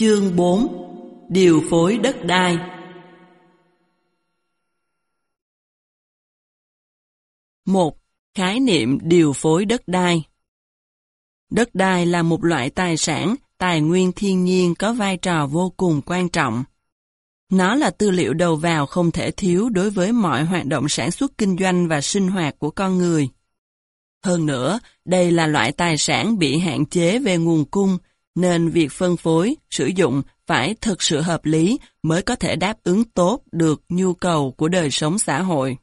Chương 4 Điều phối đất đai một Khái niệm điều phối đất đai Đất đai là một loại tài sản, tài nguyên thiên nhiên có vai trò vô cùng quan trọng. Nó là tư liệu đầu vào không thể thiếu đối với mọi hoạt động sản xuất kinh doanh và sinh hoạt của con người. Hơn nữa, đây là loại tài sản bị hạn chế về nguồn cung, nên việc phân phối, sử dụng phải thực sự hợp lý mới có thể đáp ứng tốt được nhu cầu của đời sống xã hội.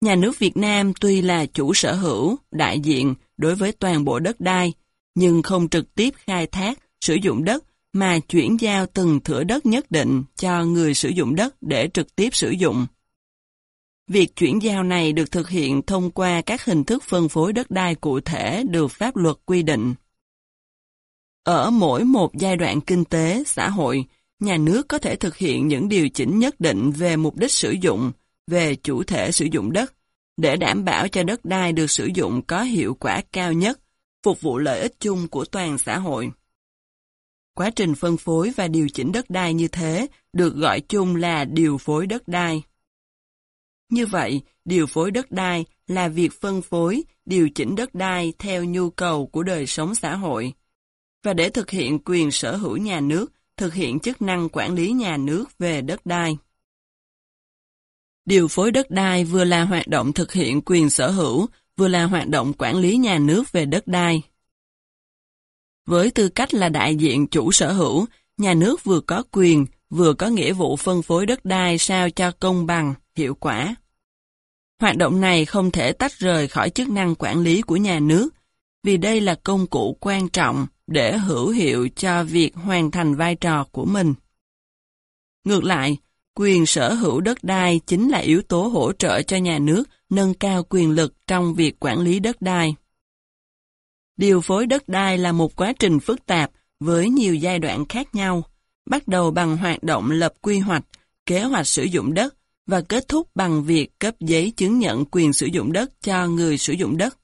Nhà nước Việt Nam tuy là chủ sở hữu, đại diện đối với toàn bộ đất đai, nhưng không trực tiếp khai thác, sử dụng đất mà chuyển giao từng thửa đất nhất định cho người sử dụng đất để trực tiếp sử dụng. Việc chuyển giao này được thực hiện thông qua các hình thức phân phối đất đai cụ thể được pháp luật quy định. Ở mỗi một giai đoạn kinh tế, xã hội, nhà nước có thể thực hiện những điều chỉnh nhất định về mục đích sử dụng, về chủ thể sử dụng đất, để đảm bảo cho đất đai được sử dụng có hiệu quả cao nhất, phục vụ lợi ích chung của toàn xã hội. Quá trình phân phối và điều chỉnh đất đai như thế được gọi chung là điều phối đất đai. Như vậy, điều phối đất đai là việc phân phối, điều chỉnh đất đai theo nhu cầu của đời sống xã hội, và để thực hiện quyền sở hữu nhà nước, thực hiện chức năng quản lý nhà nước về đất đai. Điều phối đất đai vừa là hoạt động thực hiện quyền sở hữu, vừa là hoạt động quản lý nhà nước về đất đai. Với tư cách là đại diện chủ sở hữu, nhà nước vừa có quyền, vừa có nghĩa vụ phân phối đất đai sao cho công bằng, hiệu quả. Hoạt động này không thể tách rời khỏi chức năng quản lý của nhà nước, vì đây là công cụ quan trọng để hữu hiệu cho việc hoàn thành vai trò của mình. Ngược lại, quyền sở hữu đất đai chính là yếu tố hỗ trợ cho nhà nước nâng cao quyền lực trong việc quản lý đất đai. Điều phối đất đai là một quá trình phức tạp với nhiều giai đoạn khác nhau, bắt đầu bằng hoạt động lập quy hoạch, kế hoạch sử dụng đất và kết thúc bằng việc cấp giấy chứng nhận quyền sử dụng đất cho người sử dụng đất.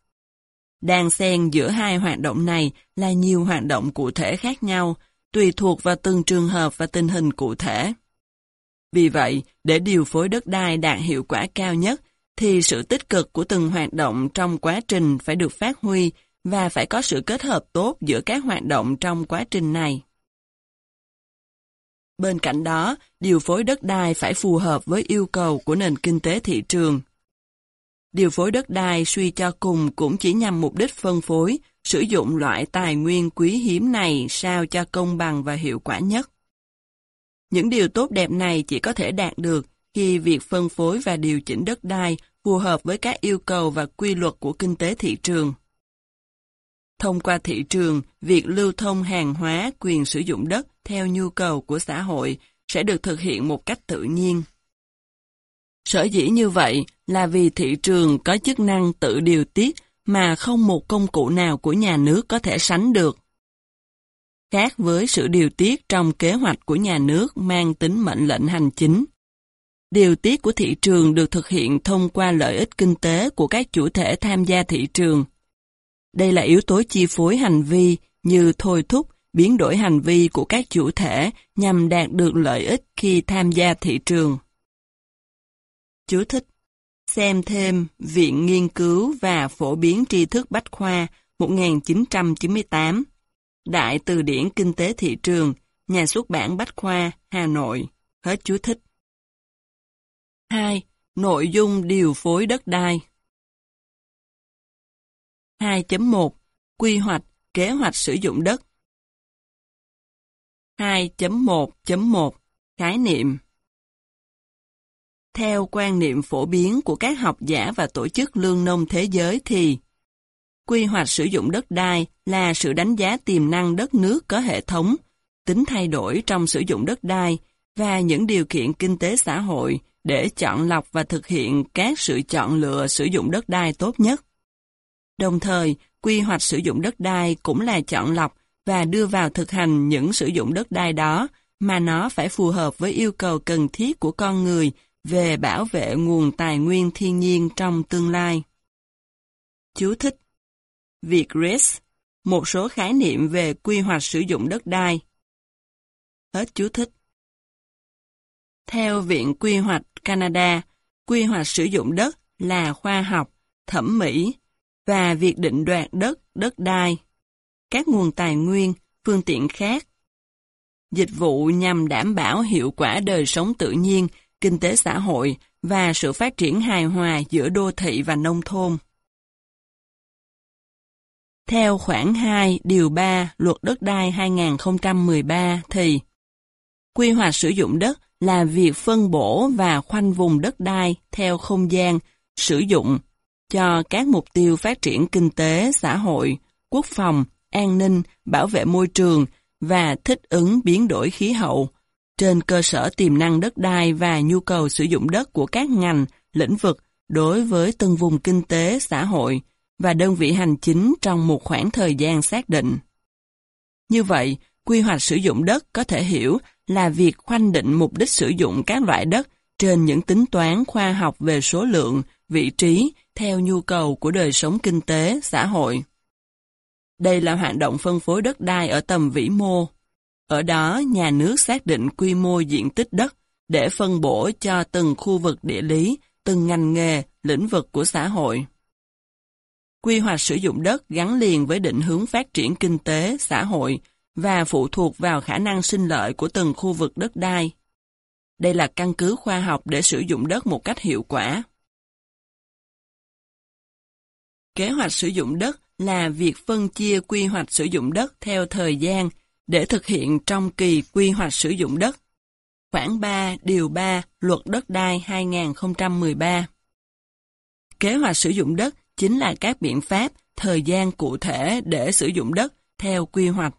Đang xen giữa hai hoạt động này là nhiều hoạt động cụ thể khác nhau, tùy thuộc vào từng trường hợp và tình hình cụ thể. Vì vậy, để điều phối đất đai đạt hiệu quả cao nhất, thì sự tích cực của từng hoạt động trong quá trình phải được phát huy và phải có sự kết hợp tốt giữa các hoạt động trong quá trình này. Bên cạnh đó, điều phối đất đai phải phù hợp với yêu cầu của nền kinh tế thị trường. Điều phối đất đai suy cho cùng cũng chỉ nhằm mục đích phân phối, sử dụng loại tài nguyên quý hiếm này sao cho công bằng và hiệu quả nhất. Những điều tốt đẹp này chỉ có thể đạt được khi việc phân phối và điều chỉnh đất đai phù hợp với các yêu cầu và quy luật của kinh tế thị trường. Thông qua thị trường, việc lưu thông hàng hóa quyền sử dụng đất theo nhu cầu của xã hội sẽ được thực hiện một cách tự nhiên. Sở dĩ như vậy là vì thị trường có chức năng tự điều tiết mà không một công cụ nào của nhà nước có thể sánh được. Khác với sự điều tiết trong kế hoạch của nhà nước mang tính mệnh lệnh hành chính. Điều tiết của thị trường được thực hiện thông qua lợi ích kinh tế của các chủ thể tham gia thị trường. Đây là yếu tố chi phối hành vi như thôi thúc, biến đổi hành vi của các chủ thể nhằm đạt được lợi ích khi tham gia thị trường. Chú thích. Xem thêm Viện Nghiên cứu và Phổ biến tri thức Bách Khoa 1998 Đại từ điển Kinh tế Thị trường Nhà xuất bản Bách Khoa, Hà Nội. Hết chú thích. 2. Nội dung điều phối đất đai. 2.1 Quy hoạch, kế hoạch sử dụng đất. 2.1.1 Khái niệm. Theo quan niệm phổ biến của các học giả và tổ chức lương nông thế giới thì Quy hoạch sử dụng đất đai là sự đánh giá tiềm năng đất nước có hệ thống, tính thay đổi trong sử dụng đất đai và những điều kiện kinh tế xã hội để chọn lọc và thực hiện các sự chọn lựa sử dụng đất đai tốt nhất. Đồng thời, quy hoạch sử dụng đất đai cũng là chọn lọc và đưa vào thực hành những sử dụng đất đai đó mà nó phải phù hợp với yêu cầu cần thiết của con người về bảo vệ nguồn tài nguyên thiên nhiên trong tương lai. Chú thích Việc RIS, một số khái niệm về quy hoạch sử dụng đất đai. Hết chú thích. Theo Viện Quy hoạch Canada, quy hoạch sử dụng đất là khoa học, thẩm mỹ và việc định đoạt đất, đất đai, các nguồn tài nguyên, phương tiện khác. Dịch vụ nhằm đảm bảo hiệu quả đời sống tự nhiên, kinh tế xã hội và sự phát triển hài hòa giữa đô thị và nông thôn. Theo khoản 2 điều 3 Luật đất đai 2013 thì quy hoạch sử dụng đất là việc phân bổ và khoanh vùng đất đai theo không gian, sử dụng cho các mục tiêu phát triển kinh tế, xã hội, quốc phòng, an ninh, bảo vệ môi trường và thích ứng biến đổi khí hậu, trên cơ sở tiềm năng đất đai và nhu cầu sử dụng đất của các ngành, lĩnh vực đối với từng vùng kinh tế, xã hội và đơn vị hành chính trong một khoảng thời gian xác định. Như vậy, quy hoạch sử dụng đất có thể hiểu là việc khoanh định mục đích sử dụng các loại đất trên những tính toán khoa học về số lượng, vị trí theo nhu cầu của đời sống kinh tế, xã hội. Đây là hoạt động phân phối đất đai ở tầm vĩ mô. Ở đó, nhà nước xác định quy mô diện tích đất để phân bổ cho từng khu vực địa lý, từng ngành nghề, lĩnh vực của xã hội. Quy hoạch sử dụng đất gắn liền với định hướng phát triển kinh tế, xã hội và phụ thuộc vào khả năng sinh lợi của từng khu vực đất đai. Đây là căn cứ khoa học để sử dụng đất một cách hiệu quả. Kế hoạch sử dụng đất là việc phân chia quy hoạch sử dụng đất theo thời gian để thực hiện trong kỳ quy hoạch sử dụng đất. Khoảng 3 Điều 3 Luật Đất đai 2013 Kế hoạch sử dụng đất chính là các biện pháp, thời gian cụ thể để sử dụng đất theo quy hoạch.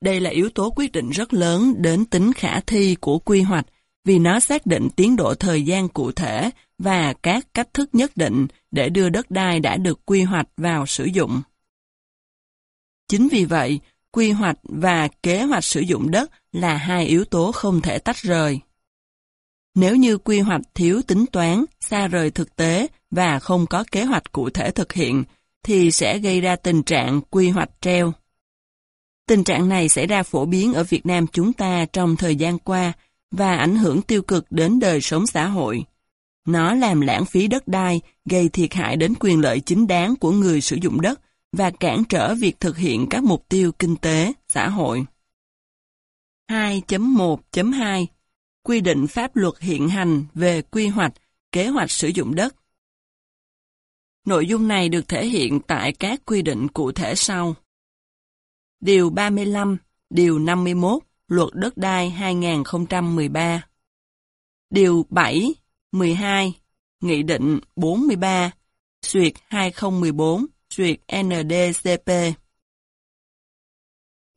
Đây là yếu tố quyết định rất lớn đến tính khả thi của quy hoạch vì nó xác định tiến độ thời gian cụ thể và các cách thức nhất định để đưa đất đai đã được quy hoạch vào sử dụng. Chính vì vậy, quy hoạch và kế hoạch sử dụng đất là hai yếu tố không thể tách rời. Nếu như quy hoạch thiếu tính toán, xa rời thực tế và không có kế hoạch cụ thể thực hiện, thì sẽ gây ra tình trạng quy hoạch treo. Tình trạng này xảy ra phổ biến ở Việt Nam chúng ta trong thời gian qua và ảnh hưởng tiêu cực đến đời sống xã hội. Nó làm lãng phí đất đai, gây thiệt hại đến quyền lợi chính đáng của người sử dụng đất và cản trở việc thực hiện các mục tiêu kinh tế, xã hội. 2.1.2 Quy định pháp luật hiện hành về quy hoạch, kế hoạch sử dụng đất. Nội dung này được thể hiện tại các quy định cụ thể sau. Điều 35, Điều 51, Luật Đất đai 2013. Điều 7, 12, Nghị định 43, Xuyệt 2014, duyệt NDCP.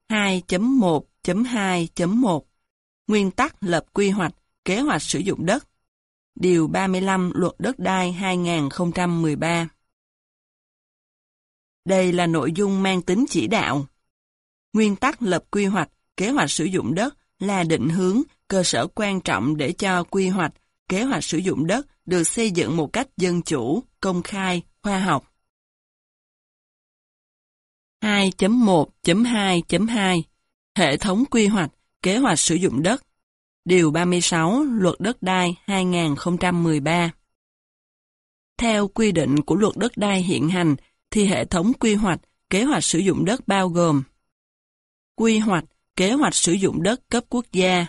2.1.2.1 Nguyên tắc lập quy hoạch, kế hoạch sử dụng đất. Điều 35 Luật Đất đai 2013. Đây là nội dung mang tính chỉ đạo. Nguyên tắc lập quy hoạch, kế hoạch sử dụng đất là định hướng, cơ sở quan trọng để cho quy hoạch, kế hoạch sử dụng đất được xây dựng một cách dân chủ, công khai, khoa học. 2.1.2.2 Hệ thống quy hoạch, kế hoạch sử dụng đất. Điều 36 Luật Đất đai 2013 Theo quy định của Luật Đất đai hiện hành, thì hệ thống quy hoạch, kế hoạch sử dụng đất bao gồm Quy hoạch, kế hoạch sử dụng đất cấp quốc gia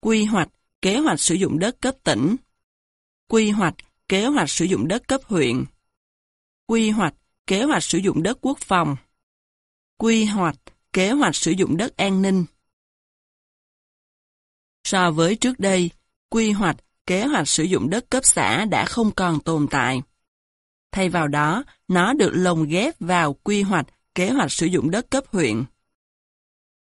Quy hoạch, kế hoạch sử dụng đất cấp tỉnh Quy hoạch, kế hoạch sử dụng đất cấp huyện Quy hoạch, kế hoạch sử dụng đất quốc phòng. Quy hoạch, kế hoạch sử dụng đất an ninh So với trước đây, quy hoạch, kế hoạch sử dụng đất cấp xã đã không còn tồn tại. Thay vào đó, nó được lồng ghép vào quy hoạch, kế hoạch sử dụng đất cấp huyện.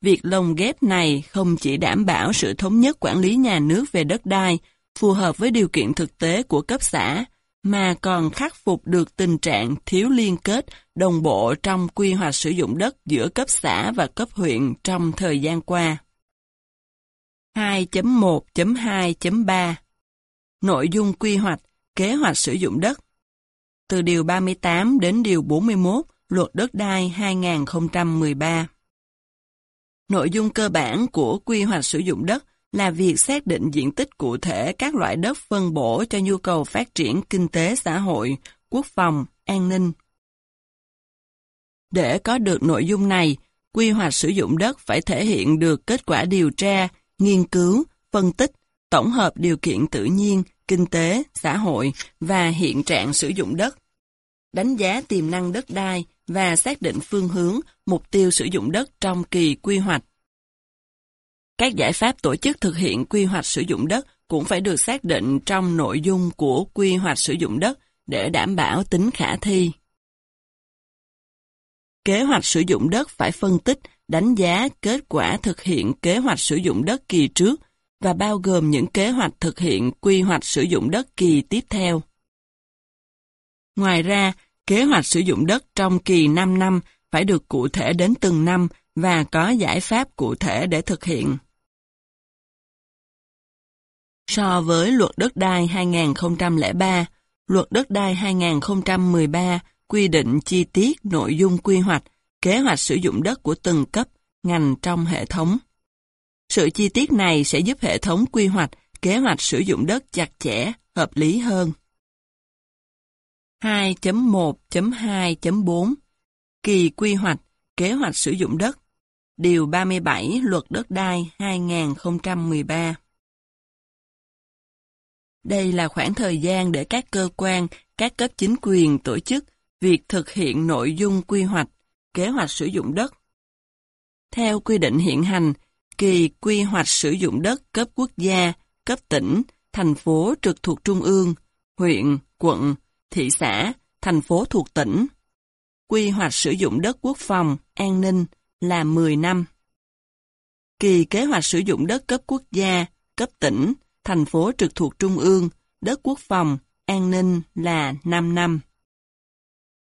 Việc lồng ghép này không chỉ đảm bảo sự thống nhất quản lý nhà nước về đất đai, phù hợp với điều kiện thực tế của cấp xã, mà còn khắc phục được tình trạng thiếu liên kết đồng bộ trong quy hoạch sử dụng đất giữa cấp xã và cấp huyện trong thời gian qua. 2.1.2.3 Nội dung quy hoạch, kế hoạch sử dụng đất. Từ Điều 38 đến Điều 41 Luật đất đai 2013 Nội dung cơ bản của quy hoạch sử dụng đất là việc xác định diện tích cụ thể các loại đất phân bổ cho nhu cầu phát triển kinh tế xã hội, quốc phòng, an ninh. Để có được nội dung này, quy hoạch sử dụng đất phải thể hiện được kết quả điều tra, nghiên cứu, phân tích, tổng hợp điều kiện tự nhiên, kinh tế, xã hội và hiện trạng sử dụng đất. Đánh giá tiềm năng đất đai và xác định phương hướng, mục tiêu sử dụng đất trong kỳ quy hoạch. Các giải pháp tổ chức thực hiện quy hoạch sử dụng đất cũng phải được xác định trong nội dung của quy hoạch sử dụng đất để đảm bảo tính khả thi. Kế hoạch sử dụng đất phải phân tích, đánh giá kết quả thực hiện kế hoạch sử dụng đất kỳ trước và bao gồm những kế hoạch thực hiện quy hoạch sử dụng đất kỳ tiếp theo. Ngoài ra, kế hoạch sử dụng đất trong kỳ 5 năm phải được cụ thể đến từng năm và có giải pháp cụ thể để thực hiện. So với luật đất đai 2003, luật đất đai 2013 quy định chi tiết nội dung quy hoạch, kế hoạch sử dụng đất của từng cấp, ngành trong hệ thống. Sự chi tiết này sẽ giúp hệ thống quy hoạch, kế hoạch sử dụng đất chặt chẽ, hợp lý hơn. 2.1.2.4 Kỳ quy hoạch, kế hoạch sử dụng đất Điều 37 Luật đất đai 2013 đây là khoảng thời gian để các cơ quan, các cấp chính quyền tổ chức việc thực hiện nội dung quy hoạch, kế hoạch sử dụng đất. Theo quy định hiện hành, kỳ quy hoạch sử dụng đất cấp quốc gia, cấp tỉnh, thành phố trực thuộc trung ương, huyện, quận, thị xã, thành phố thuộc tỉnh. Quy hoạch sử dụng đất quốc phòng, an ninh là 10 năm. Kỳ kế hoạch sử dụng đất cấp quốc gia, cấp tỉnh, thành phố trực thuộc trung ương, đất quốc phòng, an ninh là 5 năm.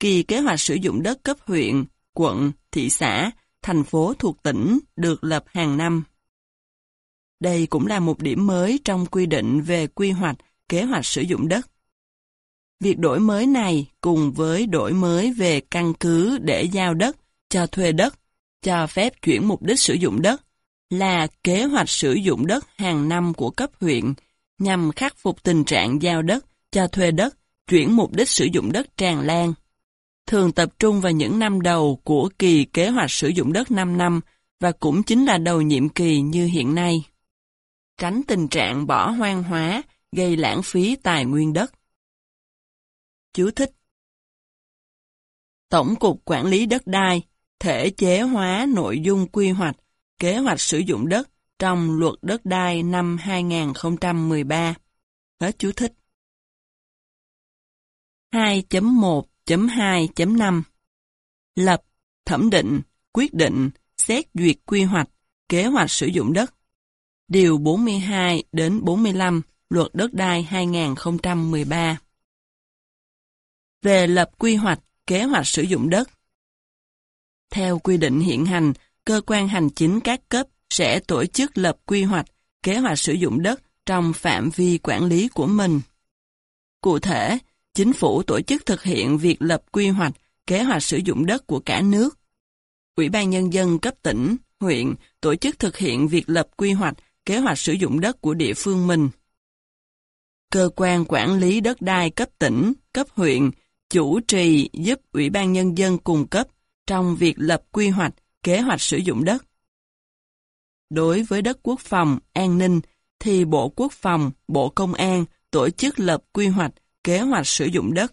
Kỳ kế hoạch sử dụng đất cấp huyện, quận, thị xã, thành phố thuộc tỉnh được lập hàng năm. Đây cũng là một điểm mới trong quy định về quy hoạch, kế hoạch sử dụng đất. Việc đổi mới này cùng với đổi mới về căn cứ để giao đất, cho thuê đất, cho phép chuyển mục đích sử dụng đất, là kế hoạch sử dụng đất hàng năm của cấp huyện nhằm khắc phục tình trạng giao đất, cho thuê đất, chuyển mục đích sử dụng đất tràn lan thường tập trung vào những năm đầu của kỳ kế hoạch sử dụng đất 5 năm và cũng chính là đầu nhiệm kỳ như hiện nay. Tránh tình trạng bỏ hoang hóa, gây lãng phí tài nguyên đất. Chú thích Tổng cục Quản lý đất đai thể chế hóa nội dung quy hoạch, kế hoạch sử dụng đất trong luật đất đai năm 2013. Hết chú thích. 2.1 2.5 Lập, thẩm định, quyết định, xét duyệt quy hoạch, kế hoạch sử dụng đất. Điều 42 đến 45 Luật đất đai 2013 Về lập quy hoạch, kế hoạch sử dụng đất. Theo quy định hiện hành, cơ quan hành chính các cấp sẽ tổ chức lập quy hoạch, kế hoạch sử dụng đất trong phạm vi quản lý của mình. Cụ thể, chính phủ tổ chức thực hiện việc lập quy hoạch, kế hoạch sử dụng đất của cả nước. Ủy ban Nhân dân cấp tỉnh, huyện tổ chức thực hiện việc lập quy hoạch, kế hoạch sử dụng đất của địa phương mình. Cơ quan quản lý đất đai cấp tỉnh, cấp huyện chủ trì giúp Ủy ban Nhân dân cung cấp trong việc lập quy hoạch, kế hoạch sử dụng đất. Đối với đất quốc phòng, an ninh, thì Bộ Quốc phòng, Bộ Công an tổ chức lập quy hoạch, kế hoạch sử dụng đất.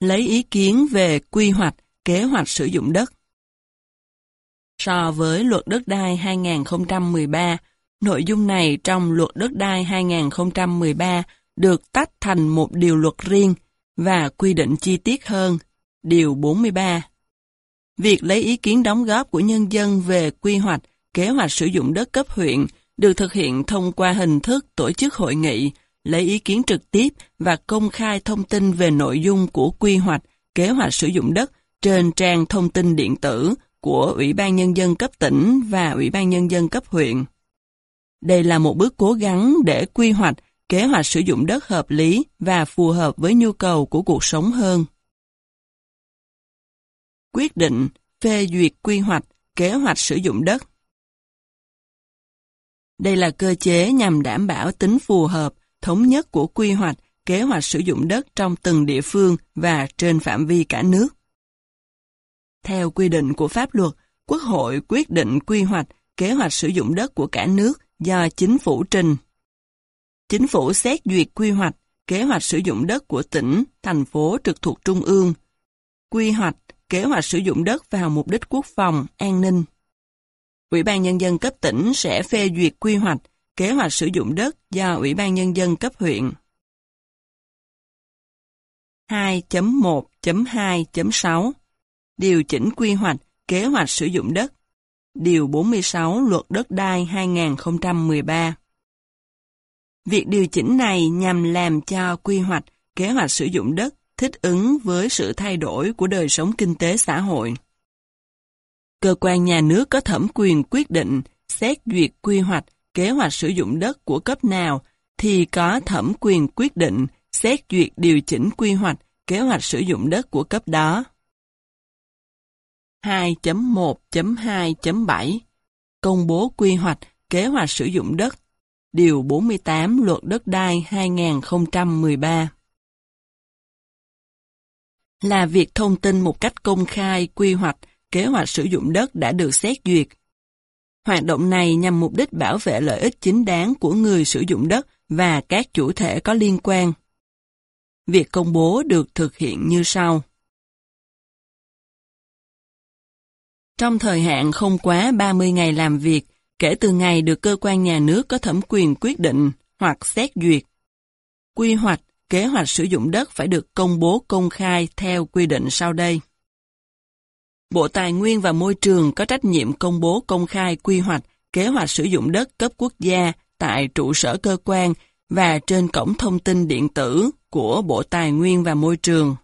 Lấy ý kiến về quy hoạch, kế hoạch sử dụng đất. So với luật đất đai 2013, nội dung này trong luật đất đai 2013 được tách thành một điều luật riêng và quy định chi tiết hơn, điều 43. Việc lấy ý kiến đóng góp của nhân dân về quy hoạch, kế hoạch sử dụng đất cấp huyện được thực hiện thông qua hình thức tổ chức hội nghị, lấy ý kiến trực tiếp và công khai thông tin về nội dung của quy hoạch, kế hoạch sử dụng đất trên trang thông tin điện tử của Ủy ban Nhân dân cấp tỉnh và Ủy ban Nhân dân cấp huyện. Đây là một bước cố gắng để quy hoạch, kế hoạch sử dụng đất hợp lý và phù hợp với nhu cầu của cuộc sống hơn quyết định, phê duyệt quy hoạch, kế hoạch sử dụng đất. Đây là cơ chế nhằm đảm bảo tính phù hợp, thống nhất của quy hoạch, kế hoạch sử dụng đất trong từng địa phương và trên phạm vi cả nước. Theo quy định của pháp luật, Quốc hội quyết định quy hoạch, kế hoạch sử dụng đất của cả nước do chính phủ trình. Chính phủ xét duyệt quy hoạch, kế hoạch sử dụng đất của tỉnh, thành phố trực thuộc trung ương. Quy hoạch, kế hoạch sử dụng đất vào mục đích quốc phòng, an ninh. Ủy ban Nhân dân cấp tỉnh sẽ phê duyệt quy hoạch, kế hoạch sử dụng đất do Ủy ban Nhân dân cấp huyện. 2.1.2.6 Điều chỉnh quy hoạch, kế hoạch sử dụng đất Điều 46 Luật Đất đai 2013 Việc điều chỉnh này nhằm làm cho quy hoạch, kế hoạch sử dụng đất thích ứng với sự thay đổi của đời sống kinh tế xã hội. Cơ quan nhà nước có thẩm quyền quyết định, xét duyệt quy hoạch, kế hoạch sử dụng đất của cấp nào thì có thẩm quyền quyết định, xét duyệt điều chỉnh quy hoạch, kế hoạch sử dụng đất của cấp đó. 2.1.2.7 Công bố quy hoạch, kế hoạch sử dụng đất Điều 48 Luật Đất đai 2013 là việc thông tin một cách công khai quy hoạch, kế hoạch sử dụng đất đã được xét duyệt. Hoạt động này nhằm mục đích bảo vệ lợi ích chính đáng của người sử dụng đất và các chủ thể có liên quan. Việc công bố được thực hiện như sau. Trong thời hạn không quá 30 ngày làm việc, kể từ ngày được cơ quan nhà nước có thẩm quyền quyết định hoặc xét duyệt. Quy hoạch, kế hoạch sử dụng đất phải được công bố công khai theo quy định sau đây. Bộ Tài nguyên và Môi trường có trách nhiệm công bố công khai quy hoạch, kế hoạch sử dụng đất cấp quốc gia tại trụ sở cơ quan và trên cổng thông tin điện tử của Bộ Tài nguyên và Môi trường.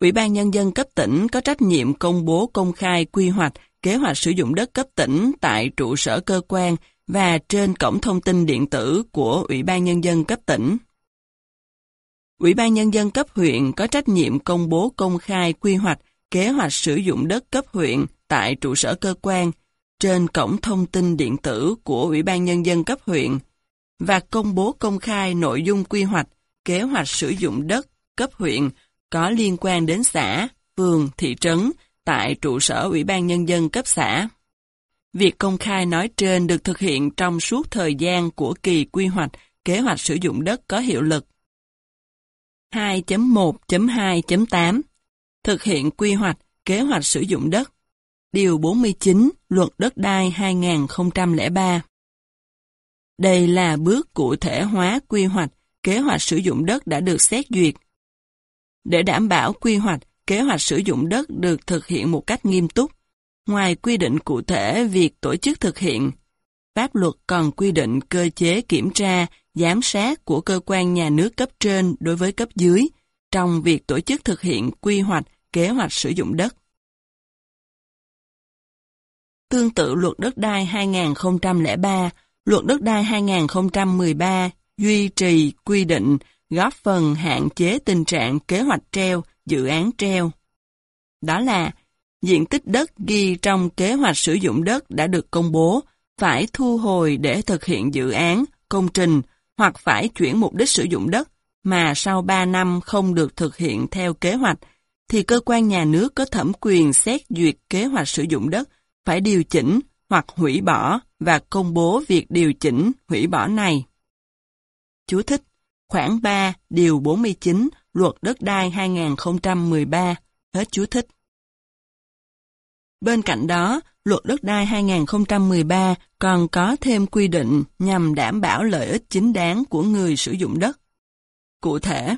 Ủy ban Nhân dân cấp tỉnh có trách nhiệm công bố công khai quy hoạch, kế hoạch sử dụng đất cấp tỉnh tại trụ sở cơ quan và trên cổng thông tin điện tử của Ủy ban Nhân dân cấp tỉnh. Ủy ban Nhân dân cấp huyện có trách nhiệm công bố công khai quy hoạch, kế hoạch sử dụng đất cấp huyện tại trụ sở cơ quan, trên cổng thông tin điện tử của Ủy ban Nhân dân cấp huyện và công bố công khai nội dung quy hoạch, kế hoạch sử dụng đất cấp huyện có liên quan đến xã, phường, thị trấn tại trụ sở Ủy ban Nhân dân cấp xã. Việc công khai nói trên được thực hiện trong suốt thời gian của kỳ quy hoạch, kế hoạch sử dụng đất có hiệu lực. 2.1.2.8 Thực hiện quy hoạch, kế hoạch sử dụng đất Điều 49 Luật Đất đai 2003 Đây là bước cụ thể hóa quy hoạch, kế hoạch sử dụng đất đã được xét duyệt. Để đảm bảo quy hoạch, kế hoạch sử dụng đất được thực hiện một cách nghiêm túc, ngoài quy định cụ thể việc tổ chức thực hiện, pháp luật còn quy định cơ chế kiểm tra, giám sát của cơ quan nhà nước cấp trên đối với cấp dưới trong việc tổ chức thực hiện quy hoạch, kế hoạch sử dụng đất. Tương tự luật đất đai 2003, luật đất đai 2013 duy trì quy định góp phần hạn chế tình trạng kế hoạch treo, dự án treo. Đó là diện tích đất ghi trong kế hoạch sử dụng đất đã được công bố phải thu hồi để thực hiện dự án, công trình hoặc phải chuyển mục đích sử dụng đất mà sau 3 năm không được thực hiện theo kế hoạch thì cơ quan nhà nước có thẩm quyền xét duyệt kế hoạch sử dụng đất phải điều chỉnh hoặc hủy bỏ và công bố việc điều chỉnh, hủy bỏ này. Chú thích khoảng 3, điều 49, Luật Đất đai 2013, hết chú thích. Bên cạnh đó, Luật Đất đai 2013 còn có thêm quy định nhằm đảm bảo lợi ích chính đáng của người sử dụng đất. Cụ thể,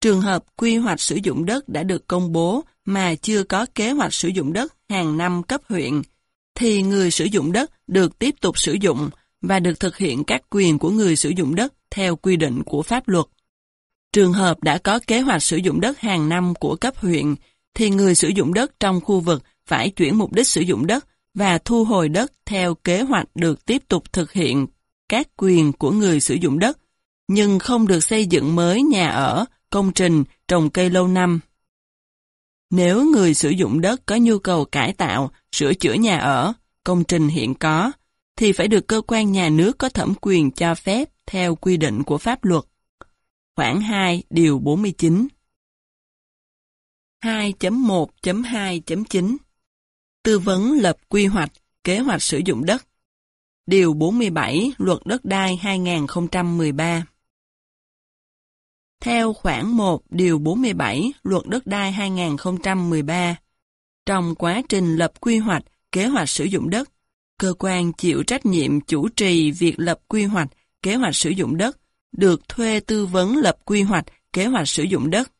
trường hợp quy hoạch sử dụng đất đã được công bố mà chưa có kế hoạch sử dụng đất hàng năm cấp huyện, thì người sử dụng đất được tiếp tục sử dụng và được thực hiện các quyền của người sử dụng đất theo quy định của pháp luật. Trường hợp đã có kế hoạch sử dụng đất hàng năm của cấp huyện, thì người sử dụng đất trong khu vực phải chuyển mục đích sử dụng đất và thu hồi đất theo kế hoạch được tiếp tục thực hiện các quyền của người sử dụng đất, nhưng không được xây dựng mới nhà ở, công trình, trồng cây lâu năm. Nếu người sử dụng đất có nhu cầu cải tạo, sửa chữa nhà ở, công trình hiện có, thì phải được cơ quan nhà nước có thẩm quyền cho phép theo quy định của pháp luật. Khoảng 2 điều 49 2.1.2.9 Tư vấn lập quy hoạch, kế hoạch sử dụng đất. Điều 47 Luật Đất đai 2013 Theo khoản 1 Điều 47 Luật Đất đai 2013, trong quá trình lập quy hoạch, kế hoạch sử dụng đất, cơ quan chịu trách nhiệm chủ trì việc lập quy hoạch, kế hoạch sử dụng đất, được thuê tư vấn lập quy hoạch, kế hoạch sử dụng đất.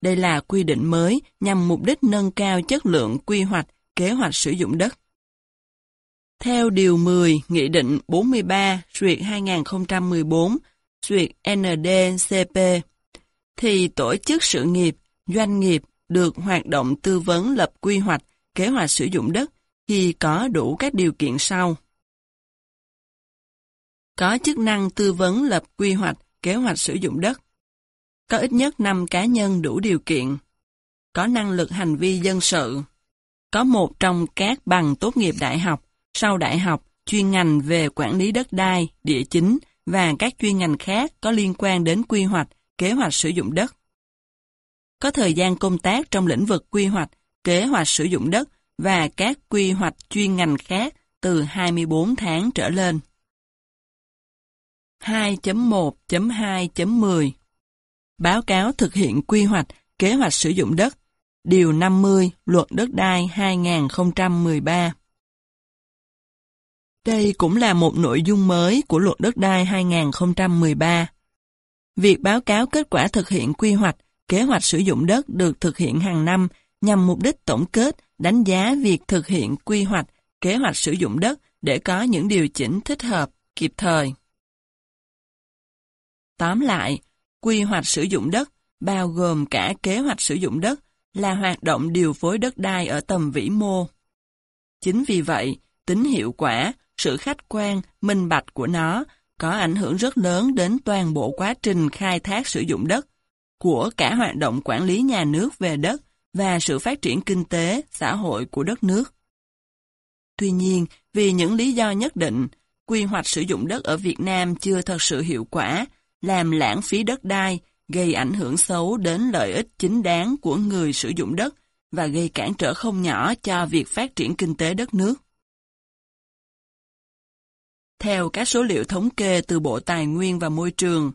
Đây là quy định mới nhằm mục đích nâng cao chất lượng quy hoạch, kế hoạch sử dụng đất. Theo Điều 10 Nghị định 43 Duyệt 2014 Duyệt NDCP thì tổ chức sự nghiệp, doanh nghiệp được hoạt động tư vấn lập quy hoạch, kế hoạch sử dụng đất khi có đủ các điều kiện sau. Có chức năng tư vấn lập quy hoạch, kế hoạch sử dụng đất. Có ít nhất 5 cá nhân đủ điều kiện. Có năng lực hành vi dân sự. Có một trong các bằng tốt nghiệp đại học, sau đại học, chuyên ngành về quản lý đất đai, địa chính và các chuyên ngành khác có liên quan đến quy hoạch, kế hoạch sử dụng đất. Có thời gian công tác trong lĩnh vực quy hoạch, kế hoạch sử dụng đất và các quy hoạch chuyên ngành khác từ 24 tháng trở lên. 2.1.2.10 Báo cáo thực hiện quy hoạch, kế hoạch sử dụng đất Điều 50 Luật Đất đai 2013 Đây cũng là một nội dung mới của Luật Đất đai 2013. Việc báo cáo kết quả thực hiện quy hoạch, kế hoạch sử dụng đất được thực hiện hàng năm nhằm mục đích tổng kết, đánh giá việc thực hiện quy hoạch, kế hoạch sử dụng đất để có những điều chỉnh thích hợp, kịp thời. Tóm lại, quy hoạch sử dụng đất, bao gồm cả kế hoạch sử dụng đất, là hoạt động điều phối đất đai ở tầm vĩ mô. Chính vì vậy, tính hiệu quả, sự khách quan, minh bạch của nó có ảnh hưởng rất lớn đến toàn bộ quá trình khai thác sử dụng đất, của cả hoạt động quản lý nhà nước về đất và sự phát triển kinh tế, xã hội của đất nước. Tuy nhiên, vì những lý do nhất định, quy hoạch sử dụng đất ở Việt Nam chưa thật sự hiệu quả, làm lãng phí đất đai, gây ảnh hưởng xấu đến lợi ích chính đáng của người sử dụng đất và gây cản trở không nhỏ cho việc phát triển kinh tế đất nước. Theo các số liệu thống kê từ Bộ Tài nguyên và Môi trường,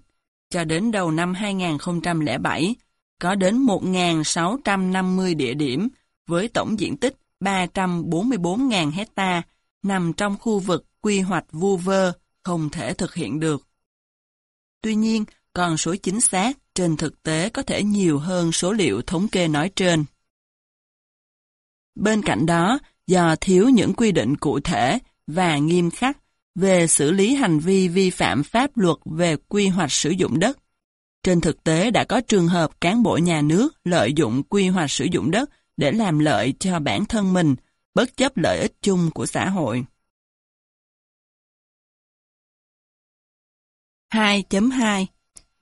cho đến đầu năm 2007, có đến 1.650 địa điểm với tổng diện tích 344.000 hecta nằm trong khu vực quy hoạch vu vơ không thể thực hiện được. Tuy nhiên, con số chính xác trên thực tế có thể nhiều hơn số liệu thống kê nói trên. Bên cạnh đó, do thiếu những quy định cụ thể và nghiêm khắc về xử lý hành vi vi phạm pháp luật về quy hoạch sử dụng đất, trên thực tế đã có trường hợp cán bộ nhà nước lợi dụng quy hoạch sử dụng đất để làm lợi cho bản thân mình, bất chấp lợi ích chung của xã hội. 2.2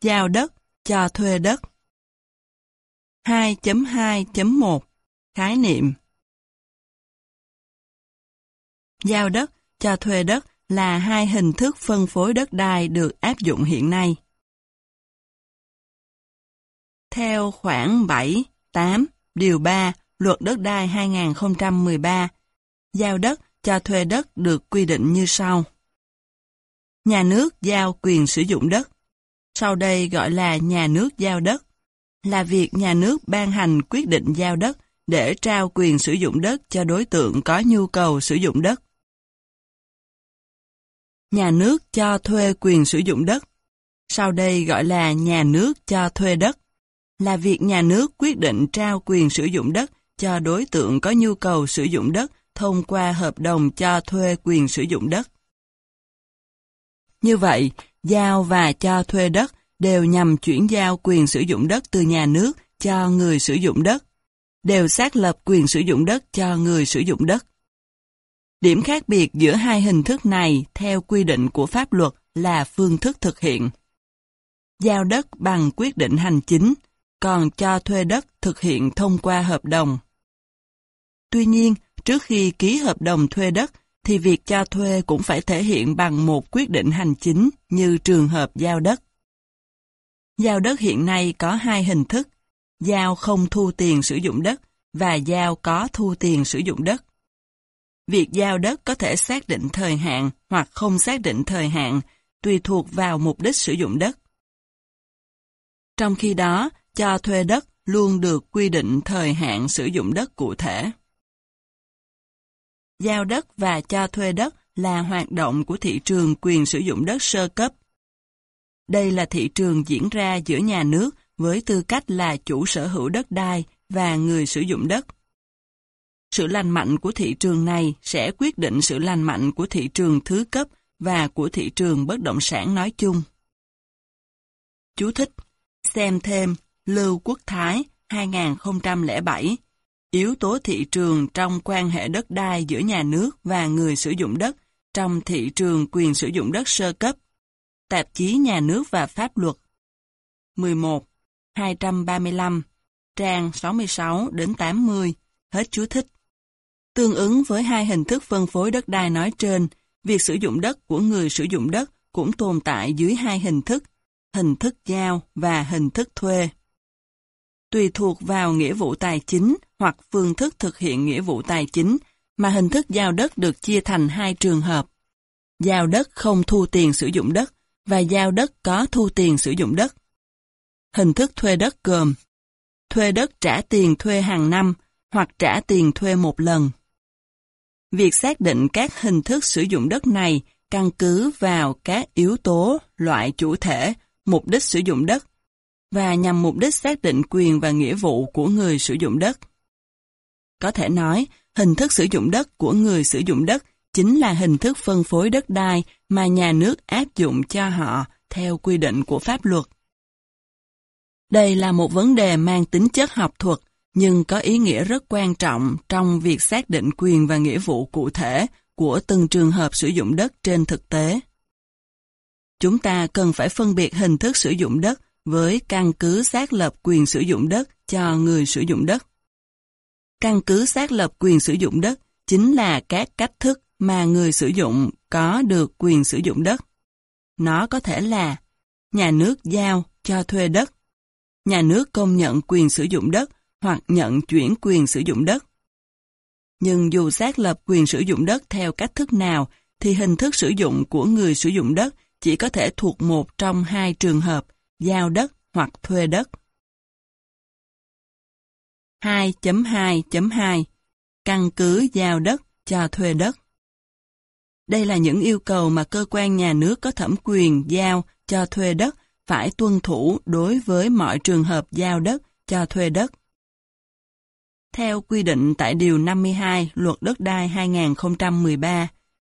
Giao đất, cho thuê đất 2.2.1 Khái niệm Giao đất, cho thuê đất là hai hình thức phân phối đất đai được áp dụng hiện nay. Theo khoảng 7, 8, điều 3 Luật Đất đai 2013, giao đất cho thuê đất được quy định như sau. Nhà nước giao quyền sử dụng đất, sau đây gọi là nhà nước giao đất, là việc nhà nước ban hành quyết định giao đất để trao quyền sử dụng đất cho đối tượng có nhu cầu sử dụng đất. Nhà nước cho thuê quyền sử dụng đất, sau đây gọi là nhà nước cho thuê đất là việc nhà nước quyết định trao quyền sử dụng đất cho đối tượng có nhu cầu sử dụng đất thông qua hợp đồng cho thuê quyền sử dụng đất. Như vậy, giao và cho thuê đất đều nhằm chuyển giao quyền sử dụng đất từ nhà nước cho người sử dụng đất, đều xác lập quyền sử dụng đất cho người sử dụng đất. Điểm khác biệt giữa hai hình thức này theo quy định của pháp luật là phương thức thực hiện. Giao đất bằng quyết định hành chính, còn cho thuê đất thực hiện thông qua hợp đồng. Tuy nhiên, trước khi ký hợp đồng thuê đất, thì việc cho thuê cũng phải thể hiện bằng một quyết định hành chính như trường hợp giao đất. Giao đất hiện nay có hai hình thức, giao không thu tiền sử dụng đất và giao có thu tiền sử dụng đất. Việc giao đất có thể xác định thời hạn hoặc không xác định thời hạn, tùy thuộc vào mục đích sử dụng đất. Trong khi đó, cho thuê đất luôn được quy định thời hạn sử dụng đất cụ thể. Giao đất và cho thuê đất là hoạt động của thị trường quyền sử dụng đất sơ cấp. Đây là thị trường diễn ra giữa nhà nước với tư cách là chủ sở hữu đất đai và người sử dụng đất. Sự lành mạnh của thị trường này sẽ quyết định sự lành mạnh của thị trường thứ cấp và của thị trường bất động sản nói chung. Chú thích Xem thêm Lưu Quốc Thái 2007 Yếu tố thị trường trong quan hệ đất đai giữa nhà nước và người sử dụng đất trong thị trường quyền sử dụng đất sơ cấp. Tạp chí Nhà nước và Pháp luật 11. 235 trang 66 đến 80 Hết chú thích Tương ứng với hai hình thức phân phối đất đai nói trên, việc sử dụng đất của người sử dụng đất cũng tồn tại dưới hai hình thức, hình thức giao và hình thức thuê. Tùy thuộc vào nghĩa vụ tài chính hoặc phương thức thực hiện nghĩa vụ tài chính mà hình thức giao đất được chia thành hai trường hợp. Giao đất không thu tiền sử dụng đất và giao đất có thu tiền sử dụng đất. Hình thức thuê đất gồm thuê đất trả tiền thuê hàng năm hoặc trả tiền thuê một lần. Việc xác định các hình thức sử dụng đất này căn cứ vào các yếu tố, loại chủ thể, mục đích sử dụng đất và nhằm mục đích xác định quyền và nghĩa vụ của người sử dụng đất. Có thể nói, hình thức sử dụng đất của người sử dụng đất chính là hình thức phân phối đất đai mà nhà nước áp dụng cho họ theo quy định của pháp luật. Đây là một vấn đề mang tính chất học thuật, nhưng có ý nghĩa rất quan trọng trong việc xác định quyền và nghĩa vụ cụ thể của từng trường hợp sử dụng đất trên thực tế. Chúng ta cần phải phân biệt hình thức sử dụng đất với căn cứ xác lập quyền sử dụng đất cho người sử dụng đất. Căn cứ xác lập quyền sử dụng đất chính là các cách thức mà người sử dụng có được quyền sử dụng đất. Nó có thể là nhà nước giao cho thuê đất, nhà nước công nhận quyền sử dụng đất hoặc nhận chuyển quyền sử dụng đất. Nhưng dù xác lập quyền sử dụng đất theo cách thức nào, thì hình thức sử dụng của người sử dụng đất chỉ có thể thuộc một trong hai trường hợp, giao đất hoặc thuê đất. 2.2.2 Căn cứ giao đất cho thuê đất Đây là những yêu cầu mà cơ quan nhà nước có thẩm quyền giao cho thuê đất phải tuân thủ đối với mọi trường hợp giao đất cho thuê đất. Theo quy định tại Điều 52 Luật Đất đai 2013,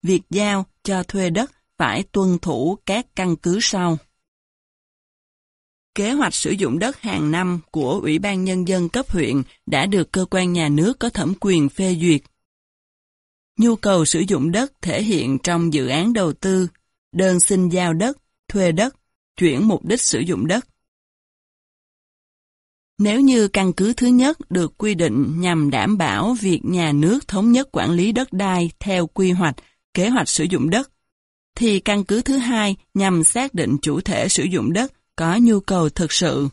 việc giao cho thuê đất phải tuân thủ các căn cứ sau. Kế hoạch sử dụng đất hàng năm của Ủy ban Nhân dân cấp huyện đã được cơ quan nhà nước có thẩm quyền phê duyệt. Nhu cầu sử dụng đất thể hiện trong dự án đầu tư, đơn xin giao đất, thuê đất, chuyển mục đích sử dụng đất. Nếu như căn cứ thứ nhất được quy định nhằm đảm bảo việc nhà nước thống nhất quản lý đất đai theo quy hoạch, kế hoạch sử dụng đất, thì căn cứ thứ hai nhằm xác định chủ thể sử dụng đất có nhu cầu thực sự,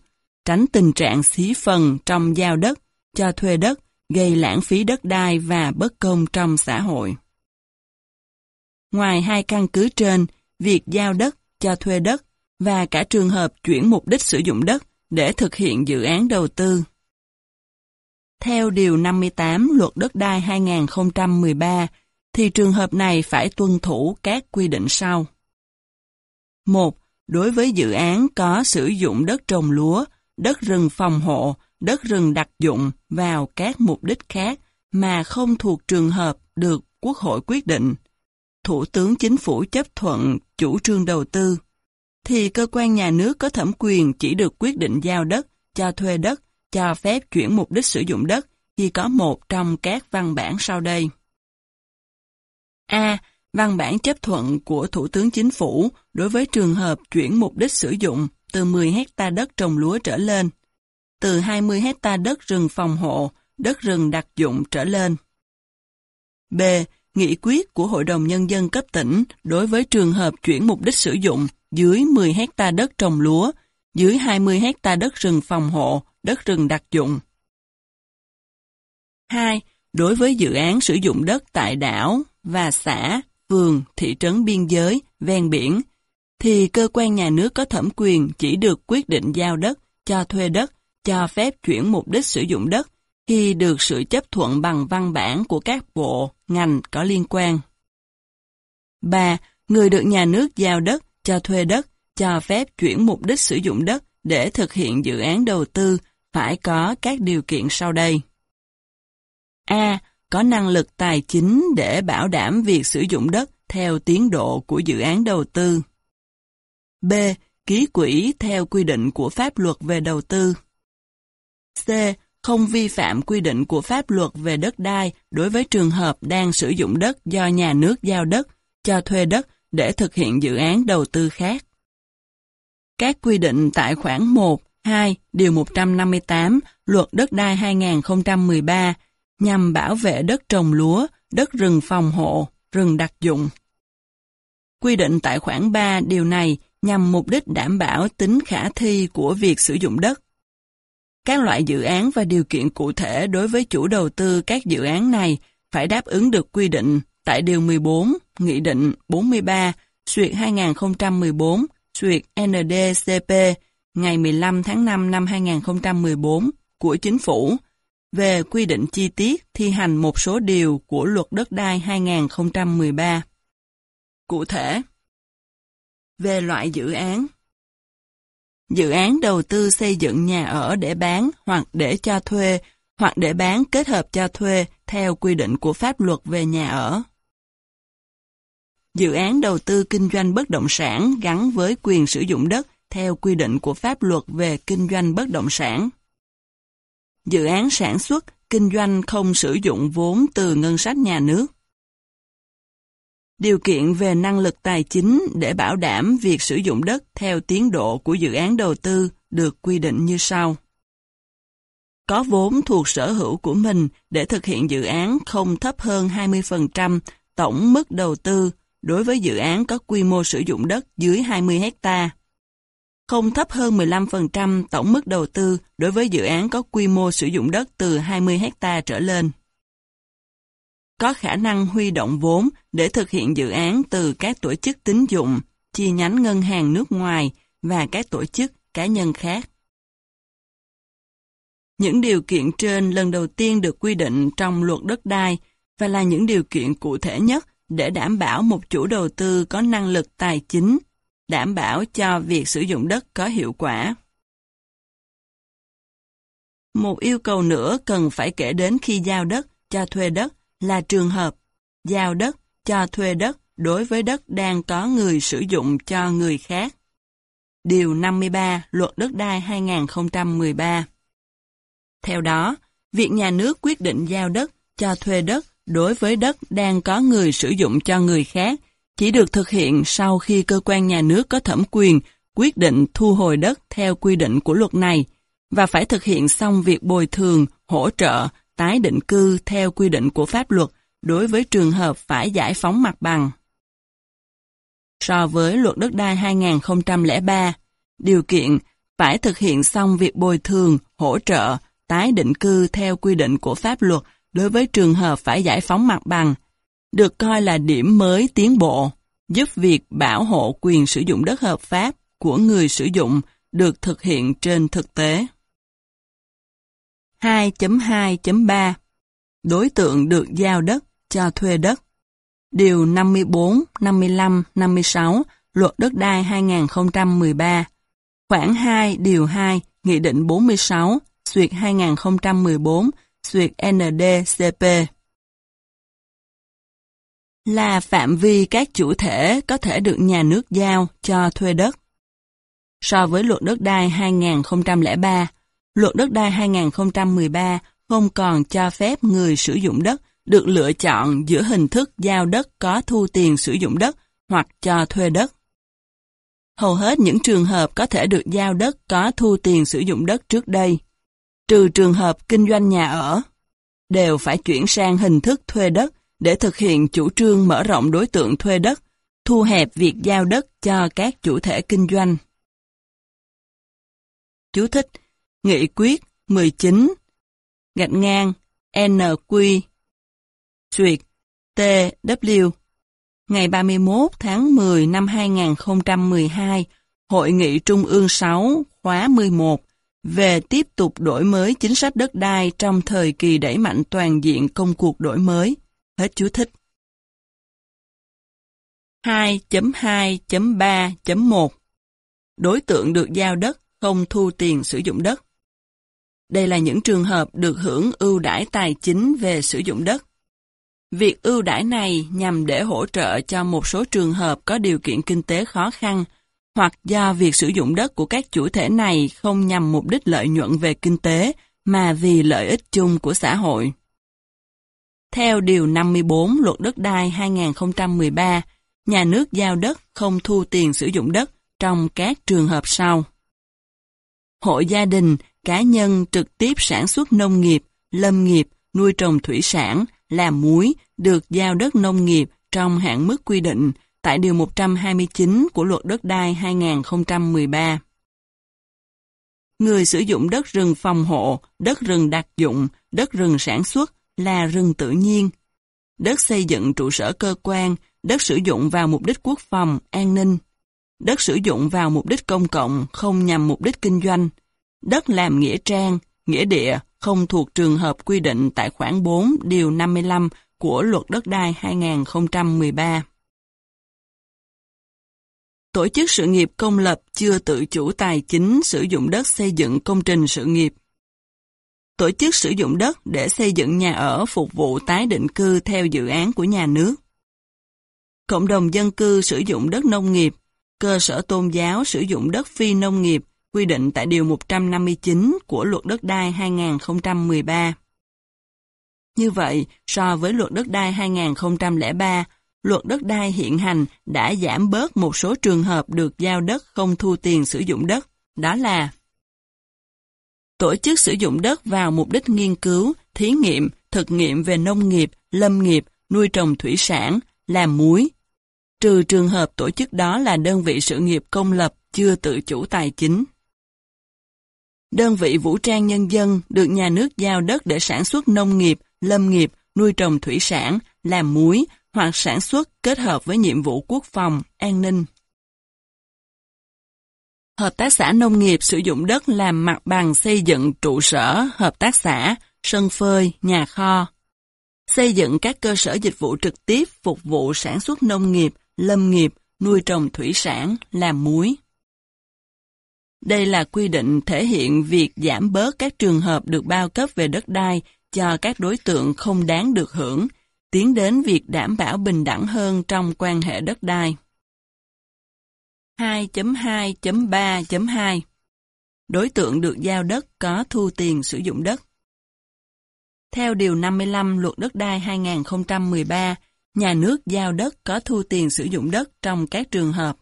tránh tình trạng xí phần trong giao đất, cho thuê đất, gây lãng phí đất đai và bất công trong xã hội. Ngoài hai căn cứ trên, việc giao đất, cho thuê đất và cả trường hợp chuyển mục đích sử dụng đất để thực hiện dự án đầu tư. Theo Điều 58 Luật Đất đai 2013, thì trường hợp này phải tuân thủ các quy định sau. 1. Đối với dự án có sử dụng đất trồng lúa, đất rừng phòng hộ, đất rừng đặc dụng vào các mục đích khác mà không thuộc trường hợp được Quốc hội quyết định, Thủ tướng Chính phủ chấp thuận chủ trương đầu tư, thì cơ quan nhà nước có thẩm quyền chỉ được quyết định giao đất, cho thuê đất, cho phép chuyển mục đích sử dụng đất khi có một trong các văn bản sau đây. A. Văn bản chấp thuận của Thủ tướng Chính phủ đối với trường hợp chuyển mục đích sử dụng từ 10 hecta đất trồng lúa trở lên. từ 20 hecta đất rừng phòng hộ, đất rừng đặc dụng trở lên. B. Nghị quyết của Hội đồng Nhân dân cấp tỉnh đối với trường hợp chuyển mục đích sử dụng dưới 10 hecta đất trồng lúa, dưới 20 hecta đất rừng phòng hộ, đất rừng đặc dụng. 2. Đối với dự án sử dụng đất tại đảo và xã, phường, thị trấn biên giới, ven biển, thì cơ quan nhà nước có thẩm quyền chỉ được quyết định giao đất, cho thuê đất, cho phép chuyển mục đích sử dụng đất khi được sự chấp thuận bằng văn bản của các bộ, ngành có liên quan. 3. Người được nhà nước giao đất, cho thuê đất, cho phép chuyển mục đích sử dụng đất để thực hiện dự án đầu tư phải có các điều kiện sau đây. A. Có năng lực tài chính để bảo đảm việc sử dụng đất theo tiến độ của dự án đầu tư. B. Ký quỹ theo quy định của pháp luật về đầu tư. C. Không vi phạm quy định của pháp luật về đất đai đối với trường hợp đang sử dụng đất do nhà nước giao đất, cho thuê đất để thực hiện dự án đầu tư khác. Các quy định tại khoản 1, 2, điều 158 Luật Đất đai 2013 nhằm bảo vệ đất trồng lúa, đất rừng phòng hộ, rừng đặc dụng. Quy định tại khoản 3 điều này nhằm mục đích đảm bảo tính khả thi của việc sử dụng đất. Các loại dự án và điều kiện cụ thể đối với chủ đầu tư các dự án này phải đáp ứng được quy định tại Điều 14, Nghị định 43, Xuyệt 2014, Xuyệt NDCP ngày 15 tháng 5 năm 2014 của Chính phủ về quy định chi tiết thi hành một số điều của Luật Đất đai 2013. Cụ thể, về loại dự án Dự án đầu tư xây dựng nhà ở để bán hoặc để cho thuê hoặc để bán kết hợp cho thuê theo quy định của pháp luật về nhà ở. Dự án đầu tư kinh doanh bất động sản gắn với quyền sử dụng đất theo quy định của pháp luật về kinh doanh bất động sản. Dự án sản xuất, kinh doanh không sử dụng vốn từ ngân sách nhà nước. Điều kiện về năng lực tài chính để bảo đảm việc sử dụng đất theo tiến độ của dự án đầu tư được quy định như sau. Có vốn thuộc sở hữu của mình để thực hiện dự án không thấp hơn 20% tổng mức đầu tư đối với dự án có quy mô sử dụng đất dưới 20 hecta không thấp hơn 15% tổng mức đầu tư đối với dự án có quy mô sử dụng đất từ 20 hecta trở lên. Có khả năng huy động vốn để thực hiện dự án từ các tổ chức tín dụng, chi nhánh ngân hàng nước ngoài và các tổ chức cá nhân khác. Những điều kiện trên lần đầu tiên được quy định trong luật đất đai và là những điều kiện cụ thể nhất để đảm bảo một chủ đầu tư có năng lực tài chính, đảm bảo cho việc sử dụng đất có hiệu quả. Một yêu cầu nữa cần phải kể đến khi giao đất cho thuê đất là trường hợp giao đất cho thuê đất đối với đất đang có người sử dụng cho người khác. Điều 53 Luật Đất đai 2013 Theo đó, việc nhà nước quyết định giao đất cho thuê đất đối với đất đang có người sử dụng cho người khác chỉ được thực hiện sau khi cơ quan nhà nước có thẩm quyền quyết định thu hồi đất theo quy định của luật này và phải thực hiện xong việc bồi thường, hỗ trợ, tái định cư theo quy định của pháp luật đối với trường hợp phải giải phóng mặt bằng. So với luật đất đai 2003, điều kiện phải thực hiện xong việc bồi thường, hỗ trợ, tái định cư theo quy định của pháp luật đối với trường hợp phải giải phóng mặt bằng, được coi là điểm mới tiến bộ, giúp việc bảo hộ quyền sử dụng đất hợp pháp của người sử dụng được thực hiện trên thực tế. 2.2.3 Đối tượng được giao đất cho thuê đất. Điều 54, 55, 56 Luật Đất đai 2013 Khoảng 2 Điều 2 Nghị định 46 Xuyệt 2014 Xuyệt NDCP là phạm vi các chủ thể có thể được nhà nước giao cho thuê đất. So với luật đất đai 2003, luật đất đai 2013 không còn cho phép người sử dụng đất được lựa chọn giữa hình thức giao đất có thu tiền sử dụng đất hoặc cho thuê đất. Hầu hết những trường hợp có thể được giao đất có thu tiền sử dụng đất trước đây trừ trường hợp kinh doanh nhà ở, đều phải chuyển sang hình thức thuê đất để thực hiện chủ trương mở rộng đối tượng thuê đất, thu hẹp việc giao đất cho các chủ thể kinh doanh. Chú thích Nghị quyết 19 gạch ngang NQ Duyệt TW Ngày 31 tháng 10 năm 2012 Hội nghị Trung ương 6 khóa 11 về tiếp tục đổi mới chính sách đất đai trong thời kỳ đẩy mạnh toàn diện công cuộc đổi mới. Hết chú thích. 2.2.3.1 Đối tượng được giao đất không thu tiền sử dụng đất. Đây là những trường hợp được hưởng ưu đãi tài chính về sử dụng đất. Việc ưu đãi này nhằm để hỗ trợ cho một số trường hợp có điều kiện kinh tế khó khăn, hoặc do việc sử dụng đất của các chủ thể này không nhằm mục đích lợi nhuận về kinh tế, mà vì lợi ích chung của xã hội. Theo Điều 54 Luật Đất đai 2013, nhà nước giao đất không thu tiền sử dụng đất trong các trường hợp sau. Hộ gia đình, cá nhân trực tiếp sản xuất nông nghiệp, lâm nghiệp, nuôi trồng thủy sản, làm muối được giao đất nông nghiệp trong hạn mức quy định tại Điều 129 của Luật Đất đai 2013. Người sử dụng đất rừng phòng hộ, đất rừng đặc dụng, đất rừng sản xuất là rừng tự nhiên. Đất xây dựng trụ sở cơ quan, đất sử dụng vào mục đích quốc phòng, an ninh. Đất sử dụng vào mục đích công cộng, không nhằm mục đích kinh doanh. Đất làm nghĩa trang, nghĩa địa, không thuộc trường hợp quy định tại khoản 4 điều 55 của Luật Đất đai 2013. Tổ chức sự nghiệp công lập chưa tự chủ tài chính sử dụng đất xây dựng công trình sự nghiệp. Tổ chức sử dụng đất để xây dựng nhà ở phục vụ tái định cư theo dự án của nhà nước. Cộng đồng dân cư sử dụng đất nông nghiệp, cơ sở tôn giáo sử dụng đất phi nông nghiệp quy định tại Điều 159 của Luật Đất đai 2013. Như vậy, so với Luật Đất đai 2003, Luật Đất đai hiện hành đã giảm bớt một số trường hợp được giao đất không thu tiền sử dụng đất, đó là Tổ chức sử dụng đất vào mục đích nghiên cứu, thí nghiệm, thực nghiệm về nông nghiệp, lâm nghiệp, nuôi trồng thủy sản, làm muối. Trừ trường hợp tổ chức đó là đơn vị sự nghiệp công lập chưa tự chủ tài chính. Đơn vị vũ trang nhân dân được nhà nước giao đất để sản xuất nông nghiệp, lâm nghiệp, nuôi trồng thủy sản, làm muối hoặc sản xuất kết hợp với nhiệm vụ quốc phòng, an ninh. Hợp tác xã nông nghiệp sử dụng đất làm mặt bằng xây dựng trụ sở, hợp tác xã, sân phơi, nhà kho. Xây dựng các cơ sở dịch vụ trực tiếp phục vụ sản xuất nông nghiệp, lâm nghiệp, nuôi trồng thủy sản, làm muối. Đây là quy định thể hiện việc giảm bớt các trường hợp được bao cấp về đất đai cho các đối tượng không đáng được hưởng, tiến đến việc đảm bảo bình đẳng hơn trong quan hệ đất đai. 2.2.3.2 Đối tượng được giao đất có thu tiền sử dụng đất Theo Điều 55 Luật Đất đai 2013, nhà nước giao đất có thu tiền sử dụng đất trong các trường hợp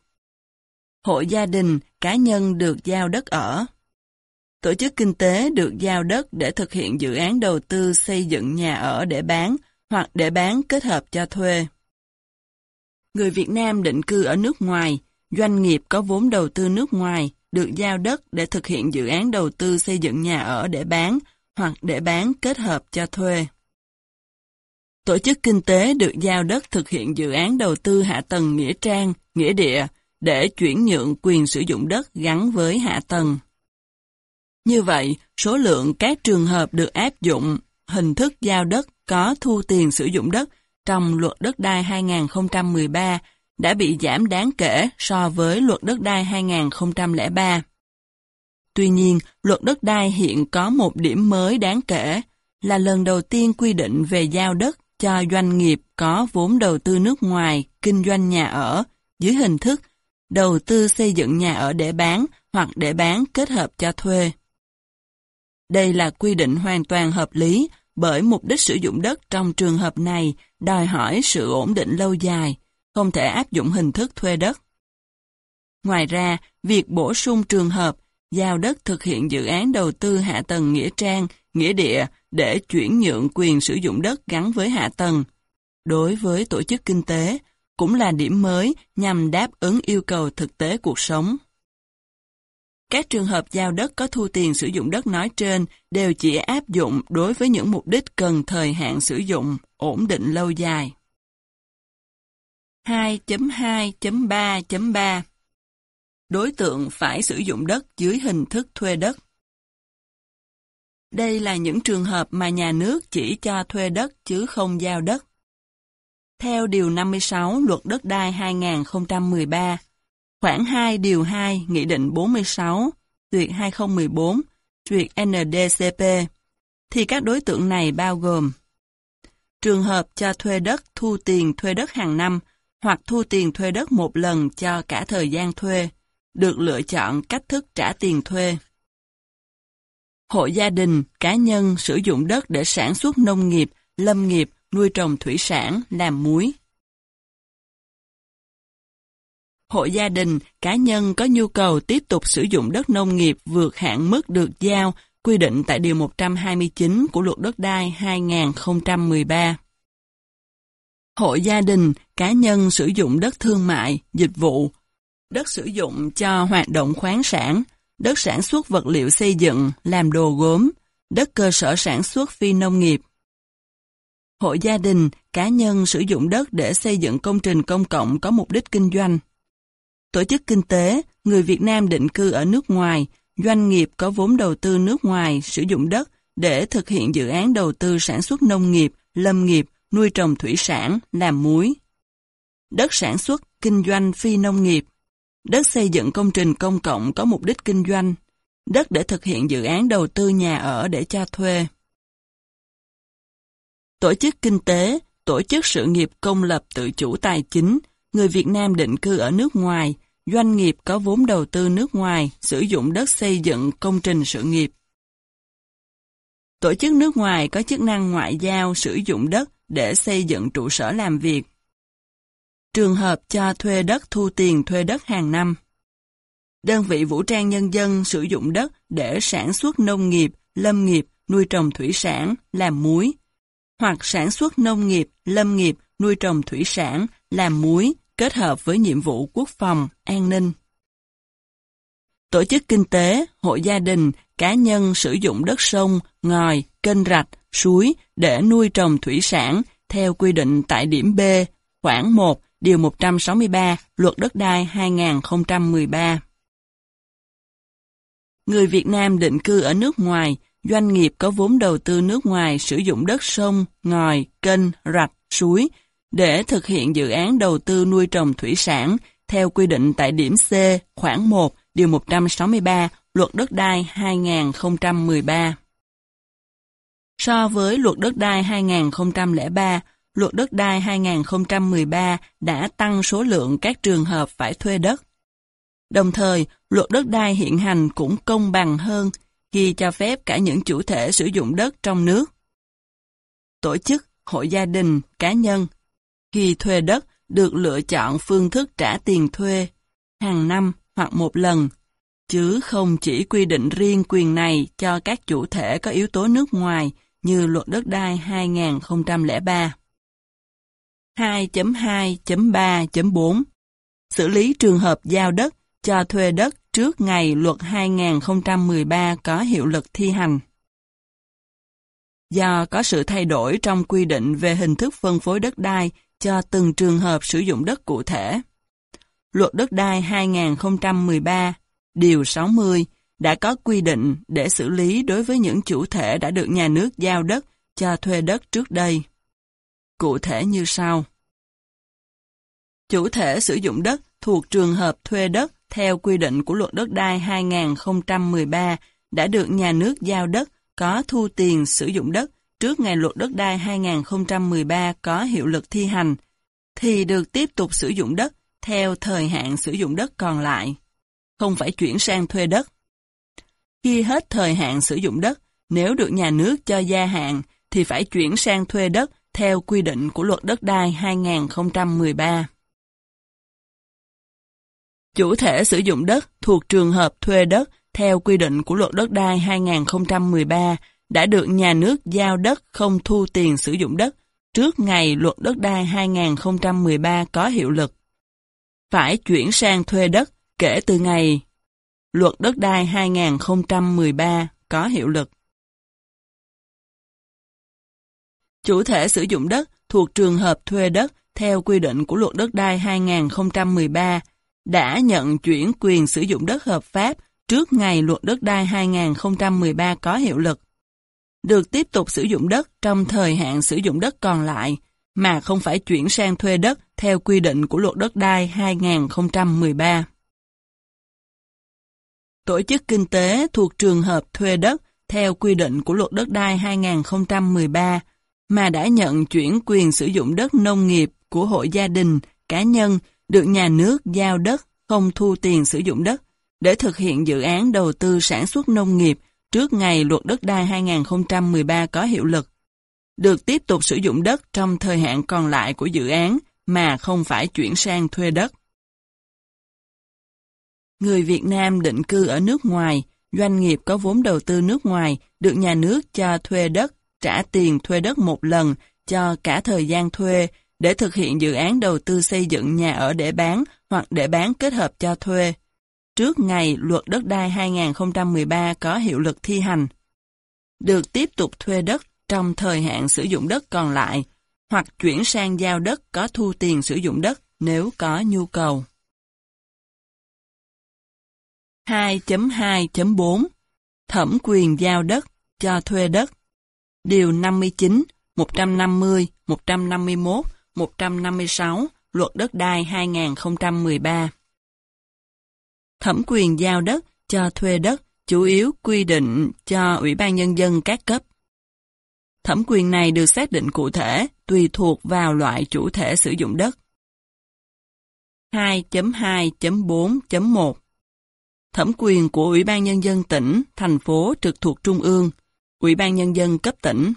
Hộ gia đình, cá nhân được giao đất ở. Tổ chức kinh tế được giao đất để thực hiện dự án đầu tư xây dựng nhà ở để bán hoặc để bán kết hợp cho thuê. Người Việt Nam định cư ở nước ngoài, doanh nghiệp có vốn đầu tư nước ngoài được giao đất để thực hiện dự án đầu tư xây dựng nhà ở để bán hoặc để bán kết hợp cho thuê. Tổ chức kinh tế được giao đất thực hiện dự án đầu tư hạ tầng nghĩa trang, nghĩa địa, để chuyển nhượng quyền sử dụng đất gắn với hạ tầng. Như vậy, số lượng các trường hợp được áp dụng hình thức giao đất có thu tiền sử dụng đất trong luật đất đai 2013 đã bị giảm đáng kể so với luật đất đai 2003. Tuy nhiên, luật đất đai hiện có một điểm mới đáng kể là lần đầu tiên quy định về giao đất cho doanh nghiệp có vốn đầu tư nước ngoài kinh doanh nhà ở dưới hình thức đầu tư xây dựng nhà ở để bán hoặc để bán kết hợp cho thuê. Đây là quy định hoàn toàn hợp lý bởi mục đích sử dụng đất trong trường hợp này đòi hỏi sự ổn định lâu dài, không thể áp dụng hình thức thuê đất. Ngoài ra, việc bổ sung trường hợp giao đất thực hiện dự án đầu tư hạ tầng nghĩa trang, nghĩa địa để chuyển nhượng quyền sử dụng đất gắn với hạ tầng. Đối với tổ chức kinh tế, cũng là điểm mới nhằm đáp ứng yêu cầu thực tế cuộc sống. Các trường hợp giao đất có thu tiền sử dụng đất nói trên đều chỉ áp dụng đối với những mục đích cần thời hạn sử dụng, ổn định lâu dài. 2.2.3.3 Đối tượng phải sử dụng đất dưới hình thức thuê đất. Đây là những trường hợp mà nhà nước chỉ cho thuê đất chứ không giao đất. Theo Điều 56 Luật Đất đai 2013, Khoảng 2 Điều 2 Nghị định 46, tuyệt 2014, tuyệt NDCP, thì các đối tượng này bao gồm Trường hợp cho thuê đất thu tiền thuê đất hàng năm hoặc thu tiền thuê đất một lần cho cả thời gian thuê, được lựa chọn cách thức trả tiền thuê. Hộ gia đình, cá nhân sử dụng đất để sản xuất nông nghiệp, lâm nghiệp, nuôi trồng thủy sản, làm muối. Hộ gia đình, cá nhân có nhu cầu tiếp tục sử dụng đất nông nghiệp vượt hạn mức được giao quy định tại Điều 129 của Luật Đất đai 2013. Hộ gia đình, cá nhân sử dụng đất thương mại, dịch vụ, đất sử dụng cho hoạt động khoáng sản, đất sản xuất vật liệu xây dựng, làm đồ gốm, đất cơ sở sản xuất phi nông nghiệp. Hộ gia đình, cá nhân sử dụng đất để xây dựng công trình công cộng có mục đích kinh doanh. Tổ chức kinh tế, người Việt Nam định cư ở nước ngoài, doanh nghiệp có vốn đầu tư nước ngoài sử dụng đất để thực hiện dự án đầu tư sản xuất nông nghiệp, lâm nghiệp, nuôi trồng thủy sản, làm muối. Đất sản xuất, kinh doanh phi nông nghiệp. Đất xây dựng công trình công cộng có mục đích kinh doanh. Đất để thực hiện dự án đầu tư nhà ở để cho thuê. Tổ chức kinh tế, tổ chức sự nghiệp công lập tự chủ tài chính, người Việt Nam định cư ở nước ngoài, doanh nghiệp có vốn đầu tư nước ngoài, sử dụng đất xây dựng công trình sự nghiệp. Tổ chức nước ngoài có chức năng ngoại giao sử dụng đất để xây dựng trụ sở làm việc. Trường hợp cho thuê đất thu tiền thuê đất hàng năm. Đơn vị vũ trang nhân dân sử dụng đất để sản xuất nông nghiệp, lâm nghiệp, nuôi trồng thủy sản, làm muối, hoặc sản xuất nông nghiệp, lâm nghiệp, nuôi trồng thủy sản, làm muối, kết hợp với nhiệm vụ quốc phòng, an ninh. Tổ chức kinh tế, hộ gia đình, cá nhân sử dụng đất sông, ngòi, kênh rạch, suối để nuôi trồng thủy sản theo quy định tại điểm B, khoảng 1, điều 163, Luật Đất đai 2013. Người Việt Nam định cư ở nước ngoài, doanh nghiệp có vốn đầu tư nước ngoài sử dụng đất sông, ngòi, kênh, rạch, suối để thực hiện dự án đầu tư nuôi trồng thủy sản theo quy định tại điểm C, khoảng 1, điều 163, Luật Đất đai 2013. So với Luật Đất đai 2003, Luật Đất đai 2013 đã tăng số lượng các trường hợp phải thuê đất. Đồng thời, Luật Đất đai hiện hành cũng công bằng hơn khi cho phép cả những chủ thể sử dụng đất trong nước. Tổ chức, hội gia đình, cá nhân khi thuê đất được lựa chọn phương thức trả tiền thuê hàng năm hoặc một lần, chứ không chỉ quy định riêng quyền này cho các chủ thể có yếu tố nước ngoài như Luật Đất đai 2003. 2.2.3.4 Xử lý trường hợp giao đất cho thuê đất trước ngày Luật 2013 có hiệu lực thi hành. Do có sự thay đổi trong quy định về hình thức phân phối đất đai cho từng trường hợp sử dụng đất cụ thể. Luật đất đai 2013, Điều 60, đã có quy định để xử lý đối với những chủ thể đã được nhà nước giao đất cho thuê đất trước đây. Cụ thể như sau. Chủ thể sử dụng đất thuộc trường hợp thuê đất theo quy định của Luật Đất đai 2013 đã được nhà nước giao đất có thu tiền sử dụng đất trước ngày Luật Đất đai 2013 có hiệu lực thi hành, thì được tiếp tục sử dụng đất theo thời hạn sử dụng đất còn lại, không phải chuyển sang thuê đất. Khi hết thời hạn sử dụng đất, nếu được nhà nước cho gia hạn thì phải chuyển sang thuê đất theo quy định của Luật Đất đai 2013. Chủ thể sử dụng đất thuộc trường hợp thuê đất theo quy định của luật đất đai 2013 đã được nhà nước giao đất không thu tiền sử dụng đất trước ngày luật đất đai 2013 có hiệu lực. Phải chuyển sang thuê đất kể từ ngày luật đất đai 2013 có hiệu lực. Chủ thể sử dụng đất thuộc trường hợp thuê đất theo quy định của luật đất đai 2013 đã nhận chuyển quyền sử dụng đất hợp pháp trước ngày luật đất đai 2013 có hiệu lực. Được tiếp tục sử dụng đất trong thời hạn sử dụng đất còn lại mà không phải chuyển sang thuê đất theo quy định của luật đất đai 2013. Tổ chức kinh tế thuộc trường hợp thuê đất theo quy định của luật đất đai 2013 mà đã nhận chuyển quyền sử dụng đất nông nghiệp của hộ gia đình, cá nhân được nhà nước giao đất không thu tiền sử dụng đất để thực hiện dự án đầu tư sản xuất nông nghiệp trước ngày luật đất đai 2013 có hiệu lực. Được tiếp tục sử dụng đất trong thời hạn còn lại của dự án mà không phải chuyển sang thuê đất. Người Việt Nam định cư ở nước ngoài, doanh nghiệp có vốn đầu tư nước ngoài được nhà nước cho thuê đất, trả tiền thuê đất một lần cho cả thời gian thuê để thực hiện dự án đầu tư xây dựng nhà ở để bán hoặc để bán kết hợp cho thuê. Trước ngày luật đất đai 2013 có hiệu lực thi hành. Được tiếp tục thuê đất trong thời hạn sử dụng đất còn lại hoặc chuyển sang giao đất có thu tiền sử dụng đất nếu có nhu cầu. 2.2.4 Thẩm quyền giao đất cho thuê đất Điều 59, 150, 151, 156 Luật Đất đai 2013 Thẩm quyền giao đất cho thuê đất chủ yếu quy định cho Ủy ban Nhân dân các cấp. Thẩm quyền này được xác định cụ thể tùy thuộc vào loại chủ thể sử dụng đất. 2.2.4.1 Thẩm quyền của Ủy ban Nhân dân tỉnh, thành phố trực thuộc Trung ương, Ủy ban Nhân dân cấp tỉnh.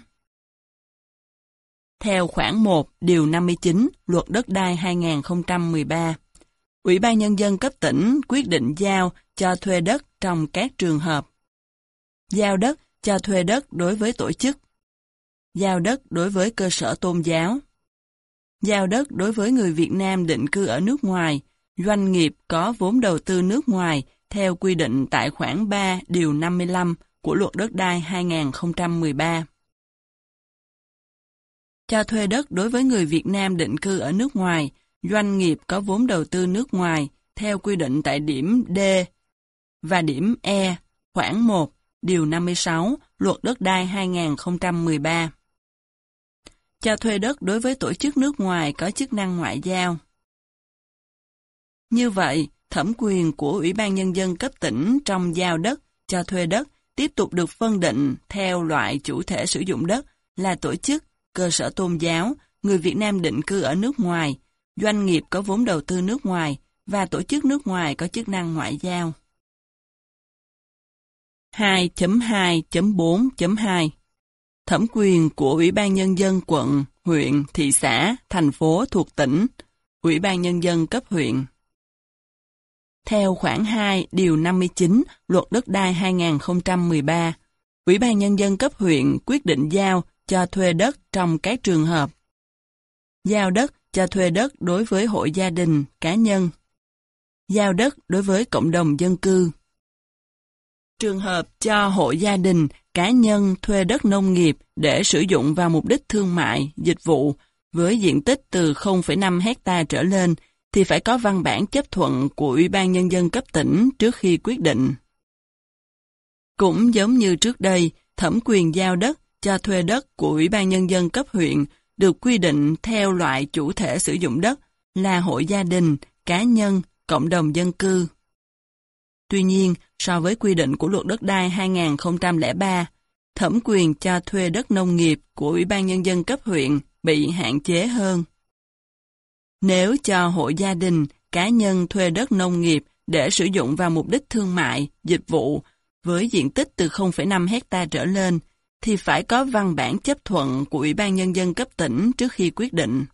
Theo khoản 1, điều 59, Luật Đất đai 2013, Ủy ban Nhân dân cấp tỉnh quyết định giao cho thuê đất trong các trường hợp. Giao đất cho thuê đất đối với tổ chức. Giao đất đối với cơ sở tôn giáo. Giao đất đối với người Việt Nam định cư ở nước ngoài, doanh nghiệp có vốn đầu tư nước ngoài theo quy định tại khoản 3 điều 55 của Luật Đất đai 2013. Cho thuê đất đối với người Việt Nam định cư ở nước ngoài, doanh nghiệp có vốn đầu tư nước ngoài theo quy định tại điểm D và điểm E, khoản 1, điều 56, Luật Đất đai 2013. Cho thuê đất đối với tổ chức nước ngoài có chức năng ngoại giao. Như vậy, thẩm quyền của Ủy ban Nhân dân cấp tỉnh trong giao đất, cho thuê đất tiếp tục được phân định theo loại chủ thể sử dụng đất là tổ chức, cơ sở tôn giáo, người Việt Nam định cư ở nước ngoài, doanh nghiệp có vốn đầu tư nước ngoài và tổ chức nước ngoài có chức năng ngoại giao. 2.2.4.2 Thẩm quyền của Ủy ban Nhân dân quận, huyện, thị xã, thành phố thuộc tỉnh, Ủy ban Nhân dân cấp huyện. Theo khoản 2 điều 59 Luật Đất đai 2013, Ủy ban Nhân dân cấp huyện quyết định giao cho thuê đất trong các trường hợp. Giao đất cho thuê đất đối với hội gia đình, cá nhân. Giao đất đối với cộng đồng dân cư. Trường hợp cho hộ gia đình, cá nhân thuê đất nông nghiệp để sử dụng vào mục đích thương mại, dịch vụ với diện tích từ 0,5 hecta trở lên thì phải có văn bản chấp thuận của Ủy ban Nhân dân cấp tỉnh trước khi quyết định. Cũng giống như trước đây, thẩm quyền giao đất cho thuê đất của Ủy ban Nhân dân cấp huyện được quy định theo loại chủ thể sử dụng đất là hội gia đình, cá nhân, cộng đồng dân cư. Tuy nhiên, so với quy định của luật đất đai 2003, thẩm quyền cho thuê đất nông nghiệp của Ủy ban Nhân dân cấp huyện bị hạn chế hơn. Nếu cho hộ gia đình, cá nhân thuê đất nông nghiệp để sử dụng vào mục đích thương mại, dịch vụ với diện tích từ 0,5 hecta trở lên, thì phải có văn bản chấp thuận của Ủy ban Nhân dân cấp tỉnh trước khi quyết định.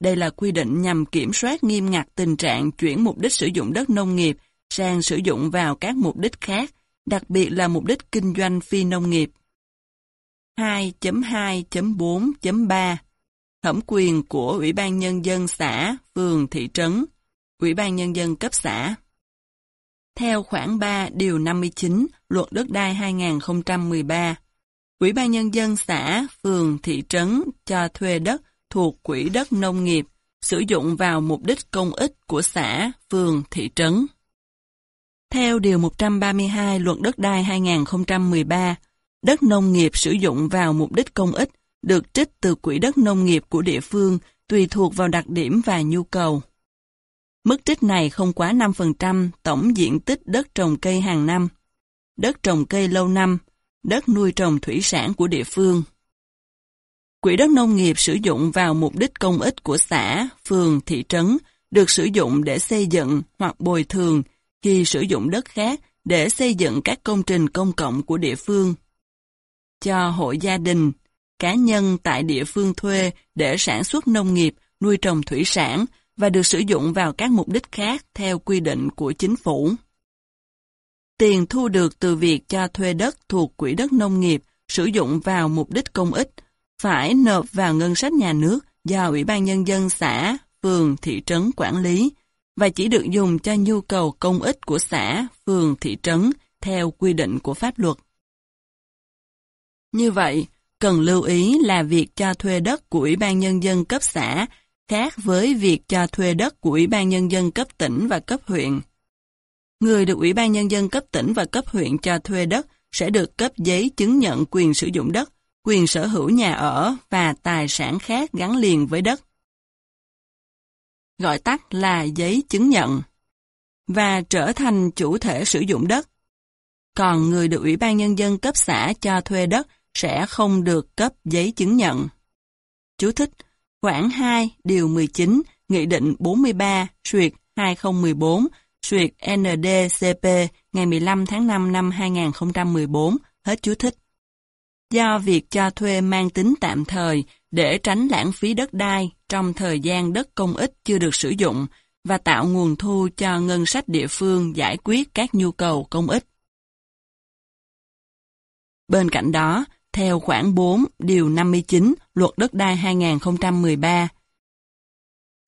Đây là quy định nhằm kiểm soát nghiêm ngặt tình trạng chuyển mục đích sử dụng đất nông nghiệp sang sử dụng vào các mục đích khác, đặc biệt là mục đích kinh doanh phi nông nghiệp. 2.2.4.3 Thẩm quyền của Ủy ban Nhân dân xã, phường, thị trấn, Ủy ban Nhân dân cấp xã. Theo khoản 3 điều 59 Luật đất đai 2013, Ủy ban Nhân dân xã, phường, thị trấn cho thuê đất thuộc quỹ đất nông nghiệp sử dụng vào mục đích công ích của xã, phường, thị trấn. Theo Điều 132 Luật Đất đai 2013, đất nông nghiệp sử dụng vào mục đích công ích được trích từ quỹ đất nông nghiệp của địa phương tùy thuộc vào đặc điểm và nhu cầu. Mức trích này không quá 5% tổng diện tích đất trồng cây hàng năm, đất trồng cây lâu năm, đất nuôi trồng thủy sản của địa phương. Quỹ đất nông nghiệp sử dụng vào mục đích công ích của xã, phường, thị trấn được sử dụng để xây dựng hoặc bồi thường khi sử dụng đất khác để xây dựng các công trình công cộng của địa phương. Cho hộ gia đình, cá nhân tại địa phương thuê để sản xuất nông nghiệp, nuôi trồng thủy sản và được sử dụng vào các mục đích khác theo quy định của chính phủ. Tiền thu được từ việc cho thuê đất thuộc quỹ đất nông nghiệp sử dụng vào mục đích công ích phải nộp vào ngân sách nhà nước do Ủy ban Nhân dân xã, phường, thị trấn quản lý và chỉ được dùng cho nhu cầu công ích của xã, phường, thị trấn theo quy định của pháp luật. Như vậy, cần lưu ý là việc cho thuê đất của Ủy ban Nhân dân cấp xã khác với việc cho thuê đất của Ủy ban Nhân dân cấp tỉnh và cấp huyện. Người được Ủy ban Nhân dân cấp tỉnh và cấp huyện cho thuê đất sẽ được cấp giấy chứng nhận quyền sử dụng đất, quyền sở hữu nhà ở và tài sản khác gắn liền với đất. Gọi tắt là giấy chứng nhận và trở thành chủ thể sử dụng đất. Còn người được Ủy ban Nhân dân cấp xã cho thuê đất sẽ không được cấp giấy chứng nhận. Chú thích Khoảng 2, điều 19, Nghị định 43, Suyệt 2014, Suyệt NDCP ngày 15 tháng 5 năm 2014, hết chú thích. Do việc cho thuê mang tính tạm thời để tránh lãng phí đất đai trong thời gian đất công ích chưa được sử dụng và tạo nguồn thu cho ngân sách địa phương giải quyết các nhu cầu công ích. Bên cạnh đó, theo khoản 4 điều 59 Luật Đất đai 2013,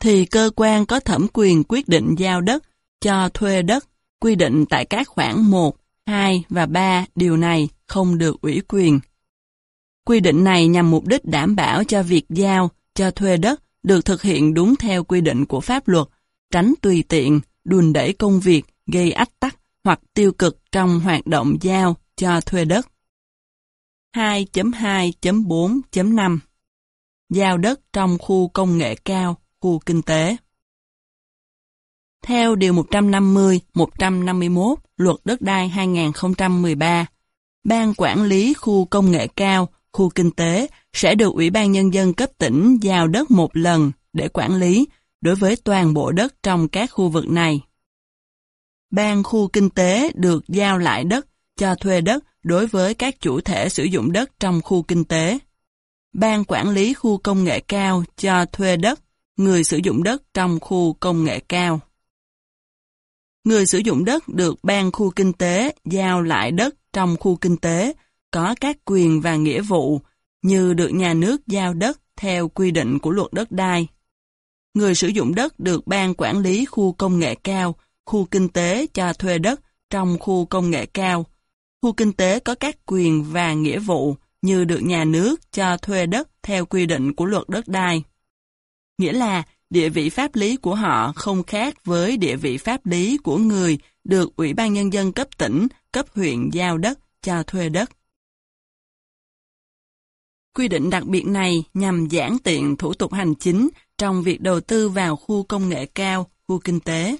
thì cơ quan có thẩm quyền quyết định giao đất cho thuê đất quy định tại các khoản 1, 2 và 3 điều này không được ủy quyền. Quy định này nhằm mục đích đảm bảo cho việc giao, cho thuê đất được thực hiện đúng theo quy định của pháp luật, tránh tùy tiện, đùn đẩy công việc, gây ách tắc hoặc tiêu cực trong hoạt động giao cho thuê đất. 2.2.4.5 Giao đất trong khu công nghệ cao, khu kinh tế Theo Điều 150-151 Luật Đất đai 2013, Ban Quản lý Khu Công nghệ Cao, Khu Kinh tế sẽ được Ủy ban Nhân dân cấp tỉnh giao đất một lần để quản lý đối với toàn bộ đất trong các khu vực này. Ban khu kinh tế được giao lại đất cho thuê đất đối với các chủ thể sử dụng đất trong khu kinh tế. Ban quản lý khu công nghệ cao cho thuê đất, người sử dụng đất trong khu công nghệ cao. Người sử dụng đất được ban khu kinh tế giao lại đất trong khu kinh tế có các quyền và nghĩa vụ như được nhà nước giao đất theo quy định của luật đất đai. Người sử dụng đất được ban quản lý khu công nghệ cao, khu kinh tế cho thuê đất trong khu công nghệ cao, Khu kinh tế có các quyền và nghĩa vụ như được nhà nước cho thuê đất theo quy định của luật đất đai. Nghĩa là địa vị pháp lý của họ không khác với địa vị pháp lý của người được Ủy ban Nhân dân cấp tỉnh, cấp huyện giao đất cho thuê đất. Quy định đặc biệt này nhằm giãn tiện thủ tục hành chính trong việc đầu tư vào khu công nghệ cao, khu kinh tế.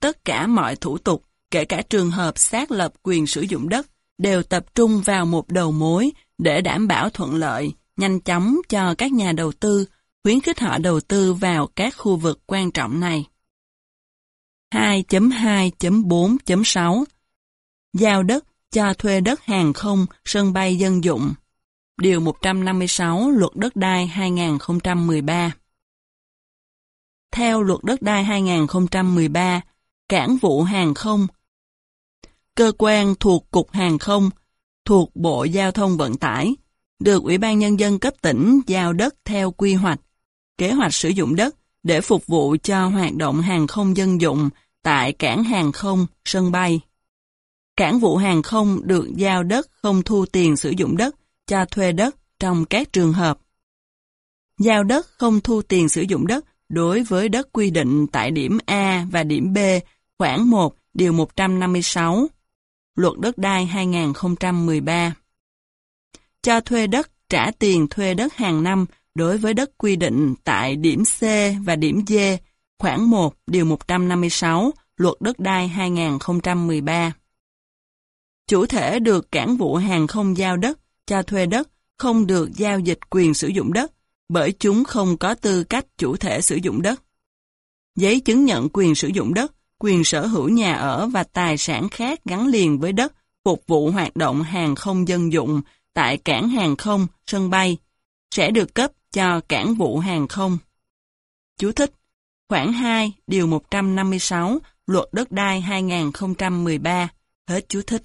Tất cả mọi thủ tục kể cả trường hợp xác lập quyền sử dụng đất, đều tập trung vào một đầu mối để đảm bảo thuận lợi, nhanh chóng cho các nhà đầu tư, khuyến khích họ đầu tư vào các khu vực quan trọng này. 2.2.4.6 Giao đất cho thuê đất hàng không, sân bay dân dụng Điều 156 Luật Đất đai 2013 Theo Luật Đất đai 2013, Cảng vụ hàng không Cơ quan thuộc Cục Hàng không, thuộc Bộ Giao thông Vận tải, được Ủy ban Nhân dân cấp tỉnh giao đất theo quy hoạch, kế hoạch sử dụng đất để phục vụ cho hoạt động hàng không dân dụng tại cảng hàng không, sân bay. Cảng vụ hàng không được giao đất không thu tiền sử dụng đất cho thuê đất trong các trường hợp. Giao đất không thu tiền sử dụng đất đối với đất quy định tại điểm A và điểm B, khoảng 1, điều 156, Luật đất đai 2013. Cho thuê đất trả tiền thuê đất hàng năm đối với đất quy định tại điểm C và điểm D, khoảng 1, điều 156, Luật đất đai 2013. Chủ thể được cản vụ hàng không giao đất, cho thuê đất, không được giao dịch quyền sử dụng đất, bởi chúng không có tư cách chủ thể sử dụng đất. Giấy chứng nhận quyền sử dụng đất, quyền sở hữu nhà ở và tài sản khác gắn liền với đất phục vụ hoạt động hàng không dân dụng tại cảng hàng không, sân bay, sẽ được cấp cho cảng vụ hàng không. Chú thích Khoảng 2, Điều 156, Luật Đất đai 2013, hết chú thích.